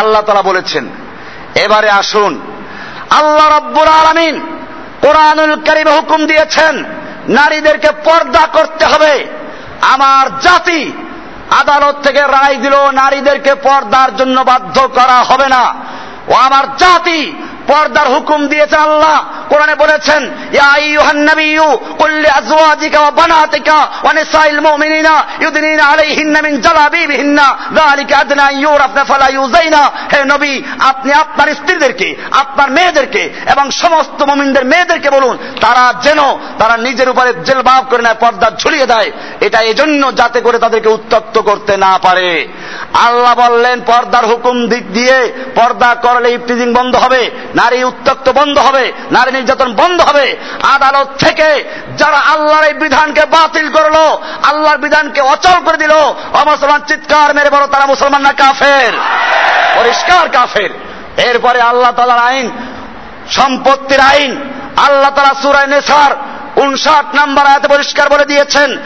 [SPEAKER 1] আল্লাহ তালা বলেছেন, এবারে আসুন, আল্লাহ রব্বুর আলমিন কোরআনুল করিমে হুকুম দিয়েছেন, নারীদেরকে পর্দা করতে হবে। আমার জাতি আদালত থেকে রায় দিল, নারীদেরকে পর্দার জন্য বাধ্য করা হবে না। ও আমার জাতি পর্দার হুকুম দিয়েছেন আল্লাহ। কোরআনে বলেছেন হে নবী, আপনি আপনার স্ত্রীদেরকে, আপনার মেয়েদেরকে এবং সমস্ত মুমিনদের মেয়েদেরকে বলুন, তারা যেন তারা নিজের উপরে জেলবাব করে নেয়, পর্দা ঝুলিয়ে দেয়। এটা এজন্য যাতে করে তাদেরকে উত্তপ্ত করতে না পারে। আল্লাহ বললেন, পর্দার হুকুম দিক দিয়ে পর্দা করলে ইফতিজিং বন্ধ হবে। নারী উত্তক্ত বন্ধ হবে, নারী নির্যাতন বন্ধ হবে। আদালত থেকে যারা আল্লাহর এই বিধানকে বাতিল করল, আল্লাহর বিধানকে অচল করে দিল, অমুসলমান চিৎকার মেরে বড় তারা মুসলমান না কাফের? পরিষ্কার কাফের। এরপরে আল্লাহ তালার আইন, সম্পত্তির আইন, আল্লাহ তালা সুরায় নেসার উনষাট নাম্বার আয়াতে পরিষ্কার বলে দিয়েছেন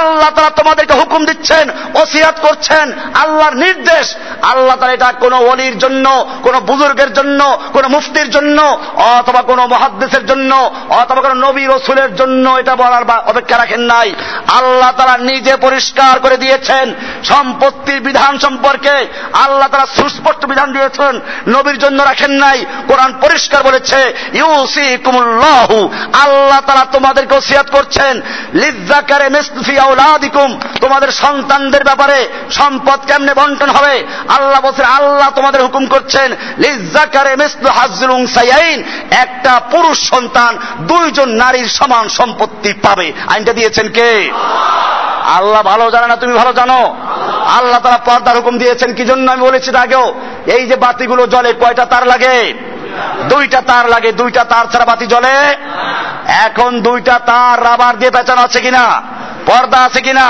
[SPEAKER 1] আল্লাহ তাআলা তোমাদেরকে হুকুম দিচ্ছেন, ওসিয়াত করছেন, আল্লাহর নির্দেশ। আল্লাহ তাআলা এটা কোনো ওলির জন্য, কোন বুজুর্গের জন্য, কোন মুফতির জন্য, অথবা কোন মুহাদ্দিসের জন্য, অথবা কোন নবী রসুলের জন্য এটা বলার অপেক্ষা রাখেন নাই। আল্লাহ তাআলা নিজে পরিষ্কার করে দিয়েছেন সম্পত্তির বিধান সম্পর্কে। আল্লাহ তাআলা সুস্পষ্ট বিধান দিয়েছেন, নবীর জন্য রাখেন নাই। কোরআন পরিষ্কার বলেছে ইউসি কুমুল্লাহু আল্লাহ তারা তোমাদেরকে ওসিয়াত করছেন। লিজ্জাকারে মিসফি আউলাদিকুম তোমাদের সন্তানদের ব্যাপারে সম্পদ কেমনে বন্টন হবে? আল্লাহ বলছেন, আল্লাহ তোমাদের হুকুম করছেন, লিজ্জাকারে মিসলু হাজরুং সাইয়াইন একটা পুরুষ সন্তান দুইজন নারীর সমান সম্পত্তি পাবে। আইনটা দিয়েছেন কে? আল্লাহ ভালো জানে না, তুমি ভালো জানো। আল্লাহ তারা পর্দার হুকুম দিয়েছেন, কি জন্য আমি বলেছি আগেও? এই যে বাতিগুলো জলে কয়টা তার লাগে? দুইটা তার লাগে, দুইটা তার ছাড়া বাতি জ্বলে? এখন দুইটা তার রাবার দিয়ে পেঁচানো আছে কিনা? পর্দা আছে কিনা?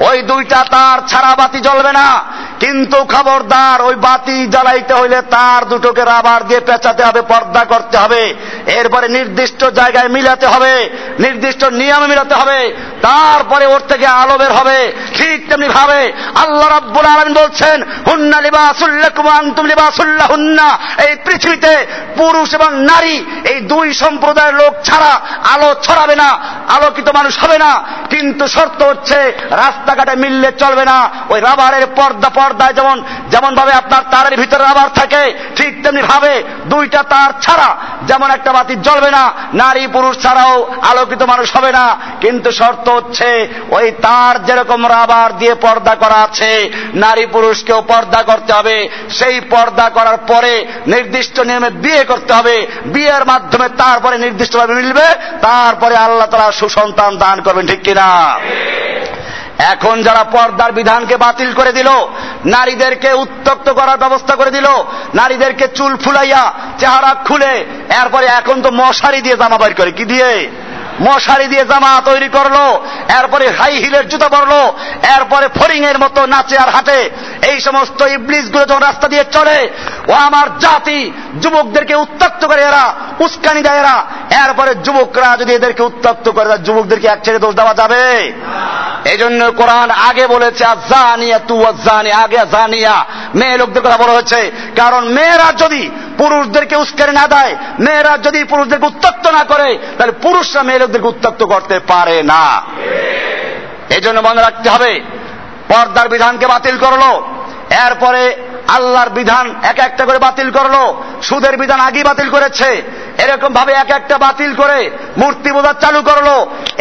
[SPEAKER 1] ওই দুইটা তার ছাড়া বাতি জ্বলবে না। কিন্তু খবরদার, ওই বাতি জ্বালাইতে হইলে তার দুটোকে রাবার দিয়ে পেঁচাতে হবে, পর্দা করতে হবে। এরপরে নির্দিষ্ট জায়গায় মিলাতে হবে, নির্দিষ্ট নিয়মে মিলাতে হবে। তারপরে ওর থেকে আলো বের হবে। ঠিক তেমনি ভাবে আল্লাহ রাব্বুল আলামিন বলছেন, হুন্না লিবাসুল্লাকুম আনতুম লিবাসুল্লাহ হুন্না এই পৃথিবীতে পুরুষ এবং নারী, এই দুই সম্প্রদায়ের লোক ছাড়া আলো ছড়াবে না, আলোকিত মানুষ হবে না। কিন্তু শর্ত হচ্ছে, রাস্তাঘাটে মিললে চলবে না। ওই রাবারের পর্দা পর্দায় যেমন যেমন ভাবে আপনার তারের ভিতরে রাবার থাকে, ঠিক তেমনি ভাবে দুইটা তার ছাড়া যেমন একটা বাতি জ্বলবে না, নারী পুরুষ ছাড়াও আলোকিত মানুষ হবে না। কিন্তু শর্ত হচ্ছে, ওই তার যেরকম রাবার দিয়ে পর্দা করা আছে, নারী পুরুষকেও পর্দা করতে হবে। সেই পর্দা করার পরে নির্দিষ্ট নিয়মে বিয়ে করতে হবে। বিয়ের মাধ্যমে তারপরে নির্দিষ্টভাবে মিলবে, তারপরে আল্লাহ তারা সুসন্তান দান করবেন, ঠিক কিনা? এখন যারা পর্দার বিধানকে বাতিল করে দিল, নারীদেরকে উত্তক্ত করার ব্যবস্থা করে দিল, নারীদেরকে চুল ফুলাইয়া চেহারা খুলে, এরপরে এখন তো মশারি দিয়ে জামা বাইর করে, কি দিয়ে? মশারি দিয়ে জামা তৈরি করল, এরপরে হাই হিলের জুতো পরলো, এরপরে ফরিং এর মতো নাচে আর হাঁটে। এই সমস্ত ইবলিসগুলো যখন রাস্তা দিয়ে চলে ও আমার জাতি, যুবকদেরকে উত্তক্ত করে এরা, উস্কানি দেয় এরা। এরপরে যুবকরা যদি এদেরকে উত্তক্ত করে যুবকদেরকে এক ছেড়ে দোষ দেওয়া যাবে। এই জন্য কোরআন আগে বলেছে জানিয়া তু জানি আগে জানিয়া মেয়ে লোকদের কথা বলা হয়েছে। কারণ মেয়েরা যদি পুরুষদেরকে উস্কানি না দেয়, মেয়েরা যদি পুরুষদেরকে উত্তক্ত না করে, তাহলে পুরুষরা মেয়ে লোকদেরকে উত্তক্ত করতে পারে না। এই জন্য মনে রাখতে হবে, পর্দার বিধানকে বাতিল করল, এরপরে আল্লাহর বিধান এক একটা করে বাতিল করল, সুদের বিধান আগেই বাতিল করেছে এরকম ভাবে এক একটা বাতিল করে মূর্তি বোঝা চালু করল,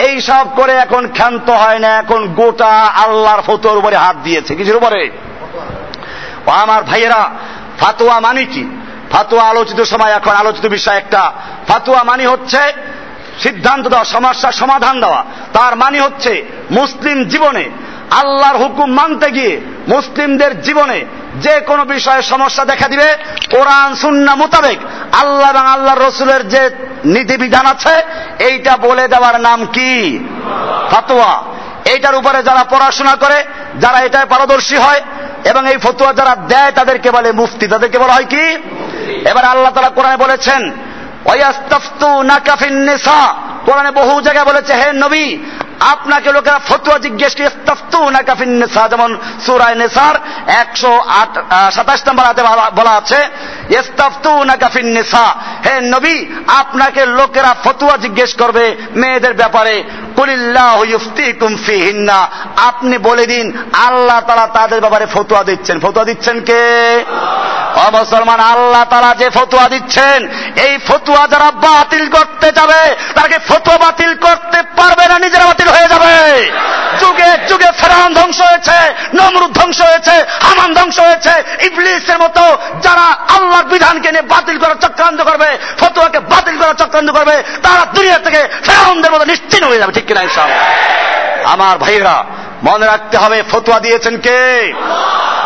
[SPEAKER 1] এই সব করে এখন ক্ষান্ত হয় না, এখন গোটা আল্লাহর ফতোর উপরে হাত দিয়েছে। কিছুর উপরে? আমার ভাইয়েরা, ফাতোয়া মানি কি? ফাতোয়া আলোচিত সময় এখন আলোচিত বিষয় একটা। ফাতোয়া মানি হচ্ছে সিদ্ধান্ত দেওয়া, সমস্যার সমাধান দেওয়া, তার মানে হচ্ছে মুসলিম জীবনে আল্লাহর হুকুম মানতে গিয়ে মুসলিমদের জীবনে যে কোনো বিষয়ে সমস্যা দেখা দিবে। কোরআন সুন্না মোতাবেক আল্লাহ এবং আল্লাহ রসুলের যে নীতিবিধান আছে, এইটা বলে দেওয়ার নাম কি? ফাতোয়া। এইটার উপরে যারা পড়াশোনা করে, যারা এটায় পারদর্শী হয় এবং এই ফতুয়া যারা দেয়, তাদেরকে বলে মুফতি। তাদেরকে বলা হয় কি? এবার আল্লাহ তারা কোরআনে বলেছেন বহু জায়গায় বলেছে হে নবী আপনাকে লোকেরা ফতুয়া জিজ্ঞেস করে যেমন সুরায় নেসার একশো আট সাতাশ নম্বর হাতে বলা আছে হে নবী, আপনাকে লোকেরা ফতুয়া জিজ্ঞেস করবে মেয়েদের ব্যাপারে আপনি বলে দিন, আল্লাহ তারা তাদের ব্যাপারে ফতুয়া দিচ্ছেন। ফতুয়া দিচ্ছেন কে? মুসলমান, আল্লাহ তারা যে ফতুয়া দিচ্ছেন, এই ফতুয়া যারা বাতিল করতে যাবে তাকে ফতুয়া বাতিল করতে পারবে না, নিজেরা বাতিল হয়ে যাবে। যুগে যুগে ফেরান ধ্বংস হয়েছে, নমরুদ ধ্বংস হয়েছে, হামান ধ্বংস হয়েছে। ইবলিসের মতো যারা আল্লাহর বিধানকে নিয়ে বাতিল করার চক্রান্ত করবে, ফতুয়াকে বাতিল করার চক্রান্ত করবে, তারা দুনিয়া থেকে ফেরাউনদের মতো নিশ্চিন্ন হয়ে যাবে, ঠিক কিনা সব আমার ভাইরা, মনে রাখতে হবে, ফতুয়া দিয়েছেন কে?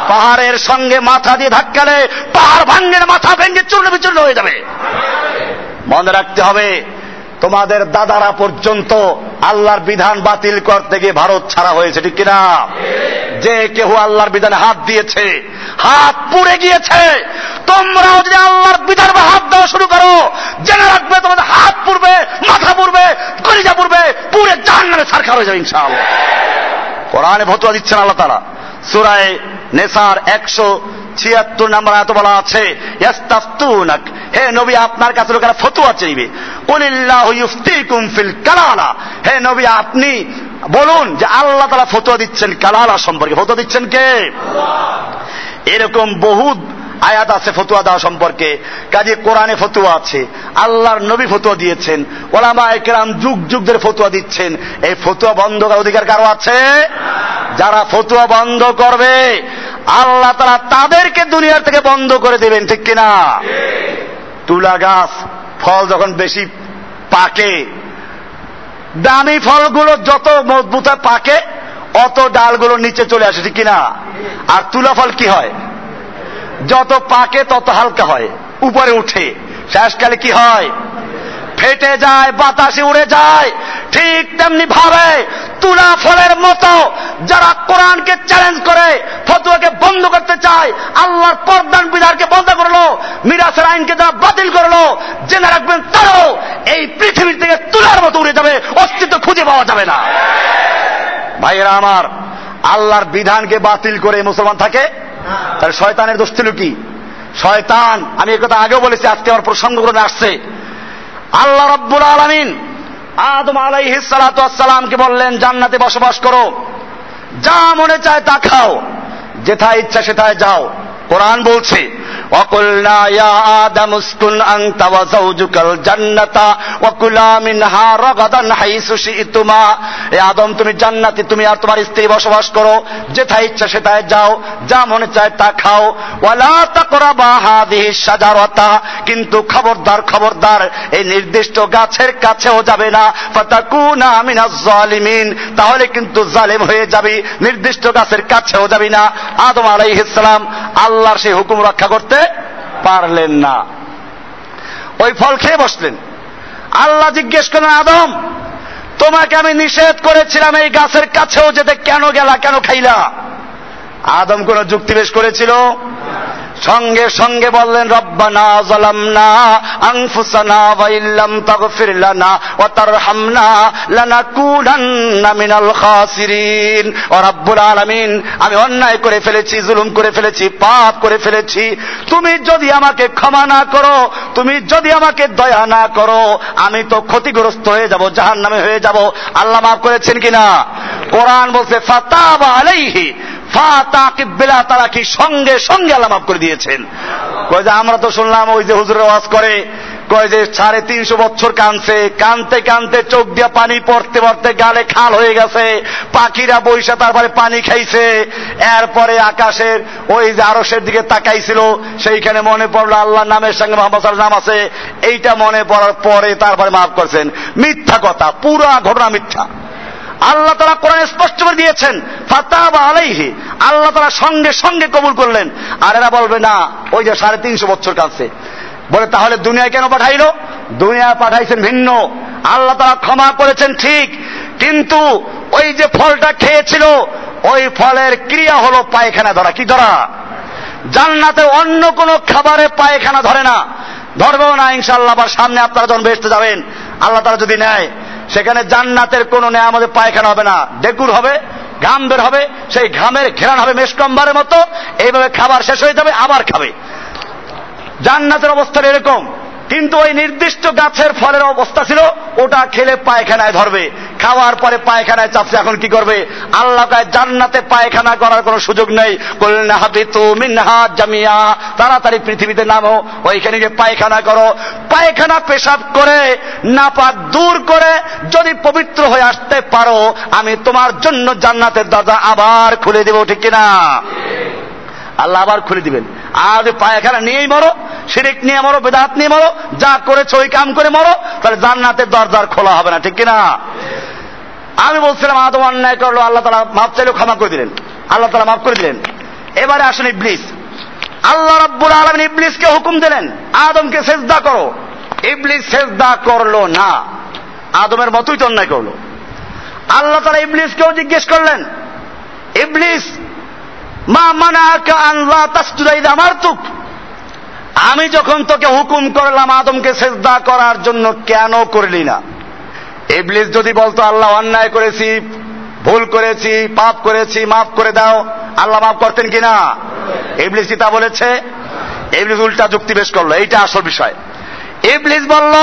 [SPEAKER 1] পাহাড়ের সঙ্গে মাথা দিয়ে ধাক্কালে পাহাড় ভাঙ্গের মাথা ভেঙে চূর্ণ বিচূর্ণ হয়ে যাবে। মনে রাখতে হবে, তোমাদের দাদারা পর্যন্ত আল্লাহর বিধান বাতিল করতে গিয়ে ভারত ছাড়া হয়েছে, ঠিক কিনা? যে কেউ আল্লাহর বিধানে হাত দিয়েছে, হাত পুড়ে গিয়েছে, তোমরাও যদি আল্লাহর বিধান বা হাত দেওয়া শুরু করো, জেনে রাখবে তোমাদের হাত পুড়বে, মাথা পুড়বে কলিজা পুড়বে, পুড়ে জান নামে হয়ে যাবে ইনশাআল্লাহ। কোরআনে ভতুয়া দিচ্ছেন আল্লাহ তারা সুরায় নেসার একশো ছিয়াত্তর নম্বর এত বলা আছে হে নবী, আপনার কাছে লোকেরা ফতুয়া চাইবে। ফিল কালালা। হে নবী, আপনি বলুন যে আল্লাহ তারা ফতুয়া দিচ্ছেন কালালা সম্পর্কে। ফতুয়া দিচ্ছেন কে? এরকম বহু আয়াত আছে, ফতুয়া দেওয়া সম্পর্কে। কাজে কোরআনে ফতুয়া আছে, আল্লাহর নবী ফতুয়া দিয়েছেন ওলামা একরাম যুগ যুগ ধরে ফতুয়া দিচ্ছেন। এই ফতুয়া বন্ধ করার অধিকার কারও আছে? যারা ফতুয়া বন্ধ করবে, আল্লাহ তারা তাদেরকে দুনিয়ার থেকে বন্ধ করে দেবেন, ঠিক কিনা? তুলা গাছ, ফল যখন বেশি পাকে, দামি ফলগুলো যত মজবুত পাকে, অত ডালগুলো নিচে চলে আসে, ঠিক কিনা? আর তুলা ফল কি হয়? যত পাকে তত হালকা হয়। উপরে উঠে। শেষকালে কি হয়? ফেটে যায়, বাতাসে উড়ে যায়। ঠিক তেমনি ভাবে তুলা ফলের মতো যারা কোরআনকে চ্যালেঞ্জ করে, ফতুয়াকে বন্ধ করতে চায়, আল্লাহর পর্দান বিধানকে বন্ধ করল, মিরাসের আইনকে যারা বাতিল করল, জেনে রাখবেন তারাও এই পৃথিবীর থেকে তুলার মতো উড়ে যাবে, অস্তিত্ব খুঁজে পাওয়া যাবে না। ভাইয়েরা আমার, আল্লাহর বিধানকে বাতিল করে মুসলমান থাকে তাহলে শয়তানের দোষ ছিল কি? শয়তান, আমি একথা কথা আগেও বলেছি, আজকে আমার প্রসঙ্গ করে আসছে। আল্লাহ রব্বুল আলমিন আদম আলাই আলাইহিসালামকে বললেন, জান্নাতে বসবাস করো। যা মনে চায় তা খাও। যেথায় ইচ্ছা সেথায় যাও। কোরআন বলছে وقلنا يا آدم اسكن أنت وزوجك الجنة وكلا منها رغدا حيث شئتما এ আদম তুমি জান্নাতে তুমি আর তোমার স্ত্রী বসবাস করো যেথায় ইচ্ছা সেটায় যাও যা মনে চায় তা খাও ওয়ালা তাকরাবা হাদিহি শাজারাতা কিন্তু খবরদার খবরদার এই নির্দিষ্ট গাছের কাছেও যাবে না ফাতাকুনা মিনাজ জালিমিন তাহলে কিন্তু জালেম হয়ে যাবে নির্দিষ্ট গাছের কাছেও যাবি না আদম আলাইহিস সালাম আল্লাহর সেই হুকুম রক্ষা করতে পারলেন না। ওই ফল খেয়ে বসলেন। আল্লাহ জিজ্ঞেস করলেন, আদম, তোমাকে আমি নিষেধ করেছিলাম এই গাছের কাছেও যেতে কেন গেলা, কেন খাইলা? আদম কোন যুক্তি বেশ করেছিল? সঙ্গে সঙ্গে বললেন, রব্বানা জালামনা আনফুসানা ওয়া ইল্লাম তাগফির লানা ওয়া তারহামনা লানাকুনান্না মিনাল খাসিরিন। ও রব্বুল আলামিন, আমি অন্যায় করে ফেলেছি, জুলুম করে ফেলেছি, পাপ করে ফেলেছি। তুমি যদি আমাকে ক্ষমা না করো, তুমি যদি আমাকে দয়া না করো, আমি তো ক্ষতিগ্রস্ত হয়ে যাব, জাহান্নামে হয়ে যাব। আল্লাহ মাফ করেছেন কিনা? কোরআন বলছে, ফাতাবা আলাইহি ফাতাকিবেলা তারা কি সঙ্গে সঙ্গে আল্লাহ মাফ করে দিয়েছেন? কয় যে, আমরা তো শুনলাম ওই যে হুজুরের ওয়াজ করে, কয় যে সাড়ে তিনশো বছর কানছে কানতে কানতে চোখ দিয়ে পানি পড়তে পড়তে গালে খাল হয়ে গেছে, পাখিরা বৈশা তারপরে পানি খাইছে, এরপরে আকাশের ওই যে আরসের দিকে তাকাইছিল, সেইখানে মনে পড়ল আল্লাহর নামের সঙ্গে মোহাম্মদ নাম আছে, এইটা মনে পড়ার পরে তারপরে মাফ করছেন। মিথ্যা কথা, পুরা ঘটনা মিথ্যা। আল্লাহ তারা কোরআন স্পষ্ট করে দিয়েছেন ফাতাবা আলাইহি। আল্লাহ তারা সঙ্গে সঙ্গে কবুল করলেন। আর এরা বলবে, না, ওই যে সাড়ে তিনশো বছর কাছে। বলে, তাহলে দুনিয়ায় কেন পাঠাইলো? দুনিয়া পাঠাইছেন ভিন্ন। আল্লাহ তারা ক্ষমা করেছেন ঠিক, কিন্তু ওই যে ফলটা খেয়েছিল, ওই ফলের ক্রিয়া হলো পায়খানা ধরা। কি ধরা? জান্নাতে অন্য কোন খাবারে পায়খানা ধরে না। ধরবেও না ইনশাল্লাহ আবার সামনে আপনারা যখন বেসতে যাবেন, আল্লাহ তারা যদি নেয় সেখানে জান্নাতের কোন নেয় আমাদের পায়খানা হবে না। ডেকুর হবে, ঘাম বের হবে, সেই ঘামের ঘেরান হবে মেসকম্বারের মতো। এইভাবে খাবার শেষ হয়ে যাবে, আবার খাবে। জান্নাতের অবস্থা এরকম। কিন্তু ওই নির্দিষ্ট গাছের ফলের অবস্থা ছিল, ওটা খেলে পায়খানায় ধরবে। খাওয়ার পরে পায়খানায় চাপছে, এখন কি করবে? আল্লাহ কায়, জান্নাতে পায়খানা করার কোনো সুযোগ নেই। মিনহা জামিয়া। তাড়াতাড়ি পৃথিবীতে নামো, ওইখানে গিয়ে পায়খানা করো। পায়খানা পেশাব করে, নাপাক দূর করে, যদি পবিত্র হয়ে আসতে পারো, আমি তোমার জন্য জান্নাতের দরজা আবার খুলে দেবো, ঠিক কিনা? আল্লাহ আবার খুলে দিবেন। যদি পায়খানা নিয়েই মরো সিরিক নিয়ে মরো, বেদাত নিয়ে মরো, যা করেছ ওই কাম করে মরো, তাহলে জান্নাতের দরজার খোলা হবে না, ঠিক কিনা? আমি বলছিলাম, আদম অন্যায় করল, আল্লাহ তালা মাফ চাইলেও ক্ষমা করে দিলেন। আল্লাহ তালা মাফ করে দিলেন। এবারে আসেন ইবলিস। আল্লাহ রব্বুল আলমিন ইবলিসকে হুকুম দিলেন, আদমকে সেজদা করো। ইবলিস সেজদা করল না। আদমের মতোই তো অন্যায় করল। আল্লাহ তালা ইবলিসকেও জিজ্ঞেস করলেন, ইবলিস মা মানাকা আমার আমি যখন তোকে হুকুম করলাম আদমকে সেজদা করার জন্য কেন করলি না? ইবলিস যদি বলতো, আল্লাহ অন্যায় করেছি, ভুল করেছি, পাপ করেছি, মাফ করে দাও, আল্লাহ মাফ করতেন কিনা? ইবলিস কি তা বলেছে। ইবলিস উল্টা যুক্তি বেশ করল। এইটা আসল বিষয়। ইবলিস বলল,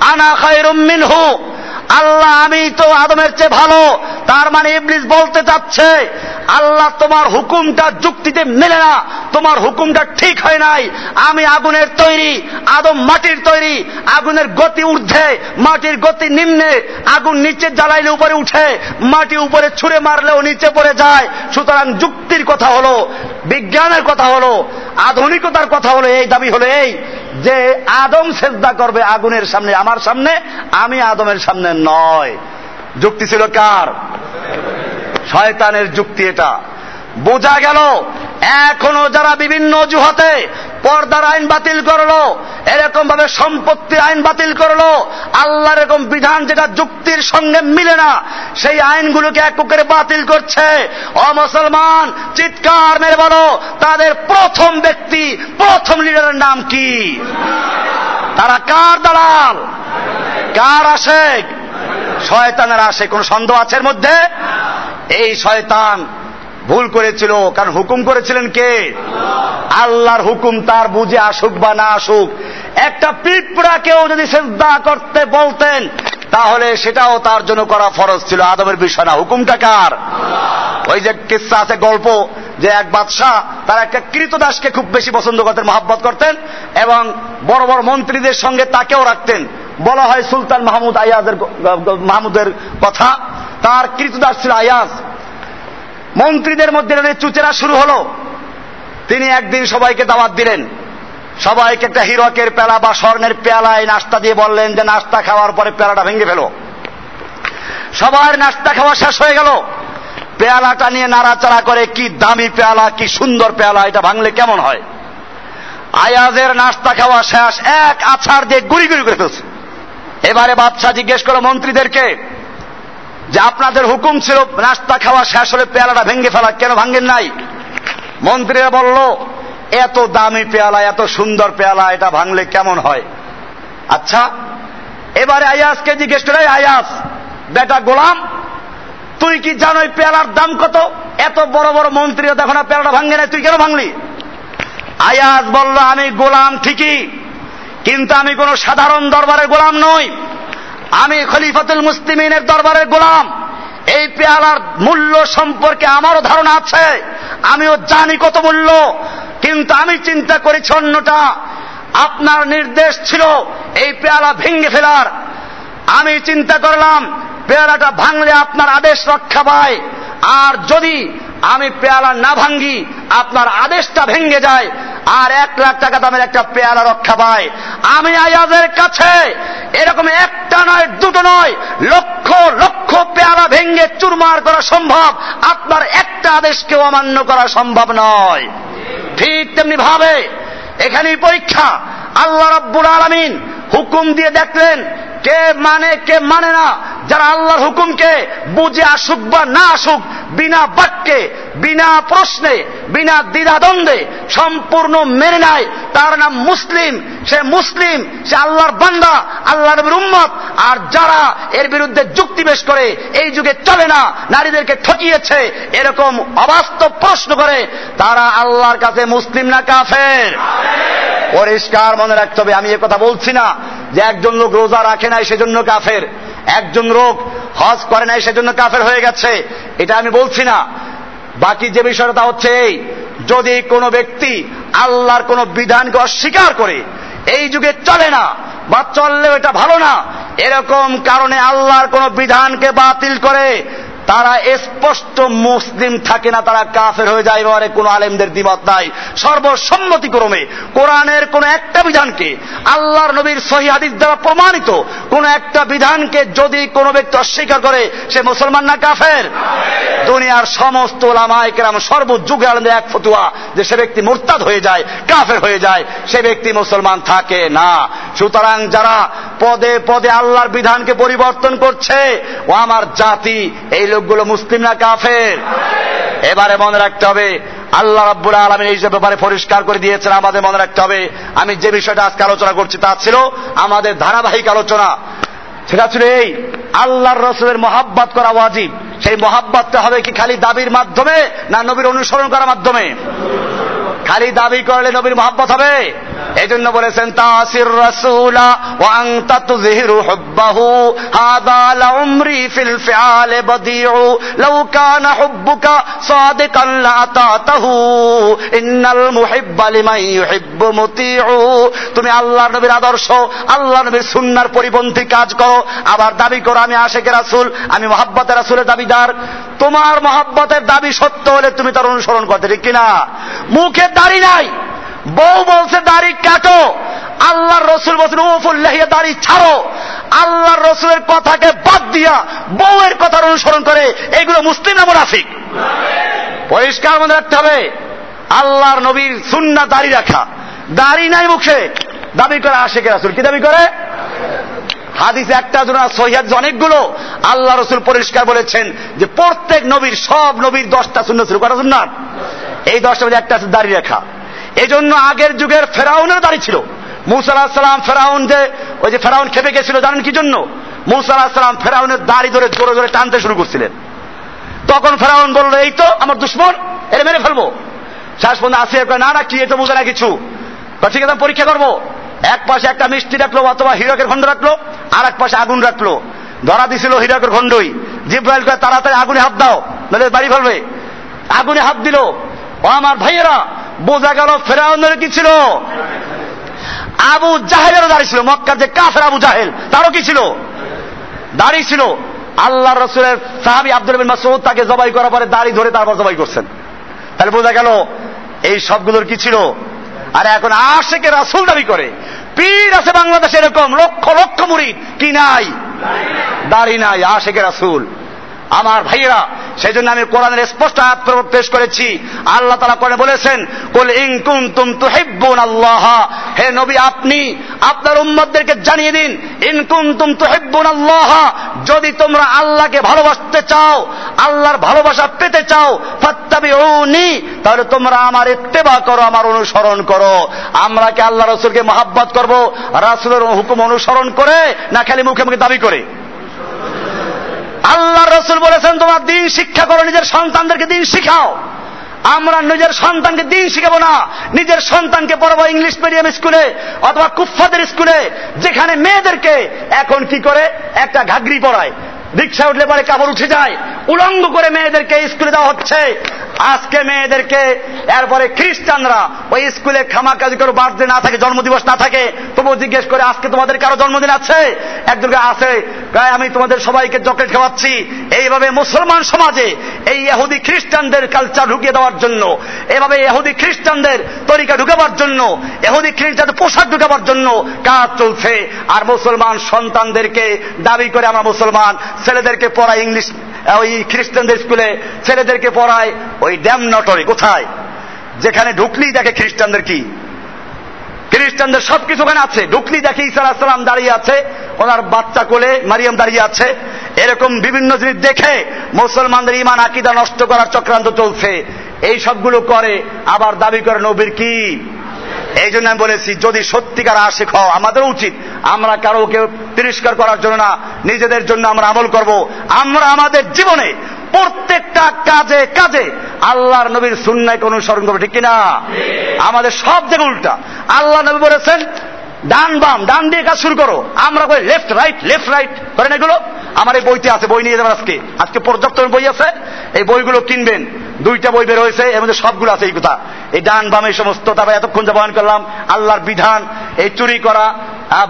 [SPEAKER 1] আনা খায়রুম মিনহু। আল্লাহ, আমি তো আদমের চেয়ে ভালো। তার মানে ইবলিস বলতে চাচ্ছে, আল্লাহ তোমার হুকুমটা যুক্তিতে মেলে না। তোমার হুকুমটা ঠিক হয় নাই। আমি আগুনের তৈরি, আদম মাটির তৈরি, আগুনের গতি ঊর্ধ্বে, মাটির গতি নিম্নে। আগুন নিচে জ্বালাইলে উপরে উঠে, মাটি উপরে ছুঁড়ে মারলেও নিচে পড়ে যায়। সুতরাং যুক্তির কথা হলো, বিজ্ঞানের কথা হলো, আধুনিকতার কথা হলো, এই দাবি হলো এই। যে আদম সেজদা করবে আগুনের সামনে, আমার সামনে, আমি আদমের সামনে নয়। যুক্তি ছিল কার? শয়তানের যুক্তি এটা। বোঝা গেল, এখনও যারা বিভিন্ন অজুহাতে পর্দার আইন বাতিল করল এরকম ভাবে সম্পত্তির আইন বাতিল করল আল্লাহ এরকম বিধান যেটা যুক্তির সঙ্গে মিলে না, সেই আইনগুলোকে এক করে বাতিল করছে। ও মুসলমান, চিৎকার মেরে বলো, তাদের প্রথম ব্যক্তি, প্রথম লিডারের নাম কি? তারা কার দালাল? কার আসে শয়তানের আসে কোন সন্দেহ আছে মধ্যে? এই শয়তান ভুল করেছিল, কারণ হুকুম করেছিলেন কে? আল্লাহর হুকুম তার বুঝে আসুক বা না আসুক। একটা পিঁপড়াকেও যদি শ্রদ্ধা করতে বলতেন, তাহলে সেটাও তার জন্য করা ফরজ ছিল, আদমের বিষয় না। হুকুমটা কার? ওই যে কিসা আছে, গল্প, যে এক বাদশাহ তার একটা কৃতদাসকে খুব বেশি পছন্দ করতেন, মহাব্বত করতেন, এবং বড় বড় মন্ত্রীদের সঙ্গে তাকেও রাখতেন। বলা হয় সুলতান মাহমুদ আয়াজের মাহমুদের কথা। তার কৃতদাস ছিল আয়াজ। মন্ত্রীদের মধ্যে চুচেরা শুরু হলো। তিনি একদিন সবাইকে দাওয়াত দিলেন। সবাইকে একটা হিরকের পেলা বা স্বর্ণের পেলায় নাস্তা দিয়ে বললেন যে, নাস্তা খাওয়ার পরে পেলাটা ভেঙে ফেলো। সবার নাস্তা খাওয়া শেষ হয়ে গেল। পেয়ালাটা নিয়ে নাড়াচাড়া করে, কি দামি পেয়ালা কি সুন্দর পেয়ালা এটা ভাঙলে কেমন হয়? আয়াজের নাস্তা খাওয়া শেষ, এক আছাড় দিয়ে গুড়ি গুড়ি করে ফেলছে। এবারে বাদশাহ জিজ্ঞেস করল মন্ত্রীদেরকে যে আপনাদের হুকুম ছিল, নাস্তা খাওয়া শেষ হলে পেয়ালাটা ভেঙে ফেলা, কেন ভাঙ্গেন নাই? মন্ত্রীরা বলল, এত দামি পেয়ালা, এত সুন্দর পেয়ালা, এটা ভাঙলে কেমন হয়? আচ্ছা এবারে আয়াসকে জিজ্ঞেস করে আয়াস বেটা গোলাম, তুই কি জানো পেয়ালার দাম কত? এত বড় বড় মন্ত্রীরা দেখো না পেয়ালাটা ভাঙ্গে নাই, তুই কেন ভাঙলি? আয়াজ বলল, আমি গোলাম ঠিকই, কিন্তু আমি কোন সাধারণ দরবারের গোলাম নই। আমি খলিফাতুল মুসলিমিনের দরবারের গোলাম। এই পেয়ালার মূল্য সম্পর্কে আমারও ধারণা আছে। আমিও জানি কত মূল্য। কিন্তু আমি চিন্তা করেছি অন্যটা। আপনার নির্দেশ ছিল এই পেয়ালা ভেঙে ফেলার। আমি চিন্তা করলাম, পেয়ালাটা ভাঙলে আপনার আদেশ রক্ষা পায়। আর যদি আমি পেয়ালা না ভাঙ্গি, আপনার আদেশটা ভেঙে যায়। আর এক লাখ টাকা দামের একটা পেয়ালা রক্ষা পায়। আমি আয়াজের কাছে এরকম একটা নয়, দুটো নয়, লক্ষ লক্ষ পেয়ালা ভেঙ্গে চুরমার করা সম্ভব। আপনার একটা আদেশকেও অমান্য করা সম্ভব নয়। ঠিক তেমনি ভাবে এখানেই পরীক্ষা। আল্লাহ রব্বুল আলমিন হুকুম দিয়ে দেখলেন কে মানে কে মানে না, যারা আল্লাহর হুকুমকে বুঝে আসুক বা না আসুক, বিনা বাক্যে, বিনা প্রশ্নে, বিনা দ্বিধাদ্বন্দ্বে সম্পূর্ণ মেনে নেয়। তার নাম মুসলিম। সে মুসলিম, সে আল্লাহর বান্দা আল্লাহ নবীর উম্মত। আর যারা এর বিরুদ্ধে যুক্তি পেশ করে, এই যুগে চলে না, নারীদেরকে ঠকিয়েছে, এরকম অবাস্তব প্রশ্ন করে, তারা আল্লাহর কাছে মুসলিম না কাফের? পরিষ্কার মনে রাখতে হবে, আমি কথা বলছি না যে একজন লোক রোজা রাখে নাই সেজন্য কাফের, একজন লোক হজ করে নাই সেজন্য কাফের হয়ে গেছে, এটা আমি বলছি না। বাকি যে বিষয়টা হচ্ছে এই, যদি কোনো ব্যক্তি আল্লাহর কোন বিধানকে অস্বীকার করে, এই যুগে চলে না বা চললেও এটা ভালো না, এরকম কারণে আল্লাহর কোন বিধানকে বাতিল করে তারা স্পষ্ট মুসলিম থাকে না, তারা কাফের হয়ে যায়, এবারে কোন আলেমদের দ্বিমত নাই। সর্বসম্মতিক্রমে কোরআনের কোন একটা বিধানকে আল্লাহর নবীর সহি হাদিস দ্বারা প্রমাণিত, কোন একটা বিধানকে যদি কোন ব্যক্তি অস্বীকার করে, সে মুসলমান না কাফের? দুনিয়ার সমস্ত লামায়কেরাম সর্বযুগে আলমদের এক ফতুয়া যে সে ব্যক্তি মোরতাদ হয়ে যায়, কাফের হয়ে যায়, সে ব্যক্তি মুসলমান থাকে না। সুতরাং যারা পদে পদে আল্লাহর বিধানকে পরিবর্তন করছে, ও আমার জাতি, এই লোকগুলো মুসলিম না কাফের? এবারে মনে রাখতে হবে, আল্লাহ রাব্বুল আলমিন এই ব্যাপারে পরিষ্কার করে দিয়েছেন, আমাদের মনে রাখতে হবে, আমি যে বিষয়টা আজকে আলোচনা করছি তা ছিল আমাদের ধারাবাহিক আলোচনা। সেটা ছিল এই, আল্লাহর রসুলের মহাব্বাত করা ওয়াজিব। সেই মহাব্বাতটা হবে কি খালি দাবির মাধ্যমে না নবীর অনুসরণ করার মাধ্যমে? খালি দাবি করলে নবীর মহাব্বত হবে? এই জন্য বলেছেন, তাসির রাসূলা ওয়া আনতা তুযহিরু হুব্বাহু। হাদা লাউমরি ফিল ফিআল বাদিউ। লাউ কানা হুব্বুকা সাদিকান লাতাতাহু ইন্নাল মুহিব্বা লিমান ইউহিব্বু মুতিউ। তুমি আল্লাহর নবীর আদর্শ, আল্লাহর নবীর সুন্নাহর পরিপন্থী কাজ করো। আবার দাবি করো, আমি আশেকের রাসূল, আমি মহাব্বতের রাসূলের দাবিদার। তোমার মহাব্বতের দাবি সত্য হলে তুমি তার অনুসরণ করতে ঠিক কিনা? মুখে দাড়ি নাই। বউ বলছে, দাড়ি কাটো। আল্লাহর রসুল বলছেন ওফুল্লাহিয়া দাড়ি ছাড়ো। আল্লাহর রসুলের কথাকে বাদ দিয়া বউয়ের কথার অনুসরণ করে, এগুলো মুসলিম না পরিষ্কার মনে রাখতে হবে, আল্লাহর নবীর সুন্না দাড়ি রাখা। দাড়ি নাই মুখে। দাবি করে আশেখ রাসুল। কি দাবি করে? হাদিস একটা জোনা সহিদ অনেকগুলো। আল্লাহ রসুল পরিষ্কার বলেছেন যে, প্রত্যেক নবীর সব নবীর দশটা শূন্য ছিল। কটা শূন্য এই দশটা মধ্যে একটা আছে, দাড়ি রেখা। এই জন্য আগের যুগের ফেরাউনের দাড়ি ছিল। মুসা সালাম ফেরাউন যে, ওই যে ফেরাউন খেপে গেছিল, জানেন কি জন্য? মুসা সালাম ফেরাউনের দাড়ি ধরে জোরে জোরে টানতে শুরু করছিলেন। তখন ফেরাউন বলল, এই তো আমার দুশ্মন এটা মেরে ফেলব। শেষ পর্যন্ত আসি না না, কি এটা বোঝে না কিছু। ঠিক আছে পরীক্ষা করব। এক পাশে একটা মিষ্টি রাখল, অথবা হিরকের খন্ড রাখল আর এক পাশে আগুন রাখল। ধরা দিছিল হিরকের খন্ডই জিব্রাইল তাড়াতাড়ি আগুনে হাত দাও নাহলে বাড়ি ফেলবে। আগুনে হাত দিল। ও আমার ভাইয়েরা বোঝা গেল ফেরাউনের কি ছিল? আবু জাহেলেরও দাঁড়িয়ে ছিল। মক্কার যে কাফের আবু জাহেল, তারও কি ছিল? দাড়ি ছিল। আল্লাহ রসুলের সাহাবি আব্দুল মাসুদ তাকে জবাই করার পরে দাড়ি ধরে তারপর জবাই করছেন। তাহলে বোঝা গেল এই সবগুলোর কি ছিল? আর এখন আশেকে রাসুল দাবি করে। পীর আছে বাংলাদেশে এরকম লক্ষ লক্ষ মুড়ি। কি নাই? দাড়ি নাই। আশেকে রাসুল। আমার ভাইয়েরা সেই জন্য আমি কোরআনের স্পষ্ট আয়াত পেশ করেছি। আল্লাহ তালা করে বলেছেন, কুল ইন কুনতুম তুহিব্বুন আল্লাহ হে নবী, আপনি আপনার উম্মতদেরকে জানিয়ে দিন, ইন কুনতুম তুহিব্বুন আল্লাহ যদি তোমরা আল্লাহকে ভালোবাসতে চাও, আল্লাহর ভালোবাসা পেতে চাও, ফাত্তাবিউনি, তাহলে তোমরা আমার ইত্তেবা করো, আমার অনুসরণ করো। আমরা কি আল্লাহ রসুলকে মহাব্বত করব, রাসুলের হুকুম অনুসরণ করে, না খালি মুখে মুখে দাবি করে? আল্লাহ রসুল বলেছেন, তোমার দিন শিক্ষা করো, নিজের সন্তানদেরকে দিন শিখাও। আমরা নিজের সন্তানকে দিন শিখাবো না। নিজের সন্তানকে পড়াবো ইংলিশ মিডিয়াম স্কুলে অথবা কুফাদের স্কুলে, যেখানে মেয়েদেরকে এখন কি করে? একটা ঘাগরি পড়ায়। রিক্সা উঠলে পরে কাপড় উঠে যায়। উলঙ্গ করে মেয়েদেরকে স্কুলে দেওয়া হচ্ছে। আজকে মেয়েদেরকে এরপরে খ্রিস্টানরা ওই স্কুলে খামা কাজ করে বার্থডে না থাকে, জন্মদিবস না থাকে তবু জিজ্ঞেস করে, আজকে তোমাদের কারও জন্মদিন আছে? একজনকে আছে আমি তোমাদের সবাইকে চকলেট খাওয়াচ্ছি। এইভাবে মুসলমান সমাজে এই এহুদি খ্রিস্টানদের কালচার ঢুকিয়ে দেওয়ার জন্য, এভাবে এহুদি খ্রিস্টানদের তরিকা ঢুকাবার জন্য এহুদি খ্রিস্টানদের পোশাক ঢুকাবার জন্য কাজ চলছে। আর মুসলমান সন্তানদেরকে দাবি করে আমরা মুসলমান, ছেলেদেরকে পড়াই ইংলিশ, ওই খ্রিস্টানদের স্কুলে, ছেলেদেরকে পড়ায় ওই ড্যাম নটরে কোথায়? যেখানে ঢুকলেই দেখে খ্রিস্টানদের কি? খ্রিস্টানদের সবকিছু ওখানে আছে। ঢুকলি দেখে ইসা সালাম দাঁড়িয়ে আছে, ওনার বাচ্চা কোলে মারিয়াম দাঁড়িয়ে আছে। এরকম বিভিন্ন জিনিস দেখে মুসলমানদের ইমান আকিদা নষ্ট করার চক্রান্ত চলছে। এই সবগুলো করে, আবার দাবি করে নবীর কি? এই জন্য আমি বলেছি, যদি সত্যিকার আশিক হও আমাদের উচিত। আমরা কারও কেউ তিরস্কার করার জন্য না, নিজেদের জন্য আমরা আমল করব। আমরা আমাদের জীবনে প্রত্যেকটা কাজে কাজে আল্লাহর নবীর সুন্নাইকে অনুসরণ করব, ঠিক কিনা? আমাদের সব জায়গায় উল্টা। আল্লাহ নবী বলেছেন, ডান বাম, ডান দিয়ে কাজ শুরু করো। আমরা কই লেফট রাইট লেফট রাইট করেন এগুলো? আমার এই বইতে আছে, বই নিয়ে যাবেন আজকে। আজকে পর্যাপ্ত বই আছে। এই বইগুলো কিনবেন। দুইটা বই বের হয়েছে, এর মধ্যে সবগুলো আছে এই কথা। এই ডান বাম এই সমস্ত, তারপরে এতক্ষণ যা বহন করলাম, আল্লাহর বিধান, এই চুরি করা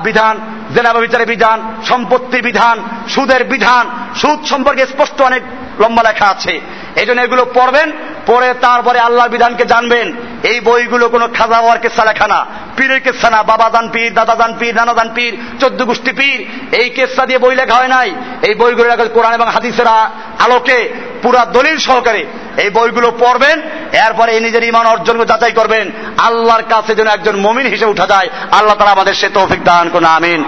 [SPEAKER 1] বিধান জেনাবা বিচারের বিধান সম্পত্তির বিধান, সুদের বিধান, সুদ সম্পর্কে স্পষ্ট অনেক লম্বা লেখা আছে। এই জন্য এগুলো পড়বেন, পড়ে তারপরে আল্লাহর বিধানকে জানবেন। এই বইগুলো কোনো খাজা হওয়ার কেসা লেখা না। পীরের কেসা না, বাবা দান পীর, দাদা দান পীর, নানা দান পীর, চোদ্দ গোষ্ঠী পীর, এই কেসা দিয়ে বই লেখা হয় নাই। এই বইগুলো কোরআন এবং হাদিসেরা আলোকে, পুরা দলিল সহকারে। এই বইগুলো পড়বেন, এরপরে এই নিজের ইমান অর্জন যাচাই করবেন। আল্লাহর কাছে যেন একজন মমিন হিসেবে উঠা যায়। আল্লাহ তারা আমাদের সে তৌফিক দান কোন আমিন।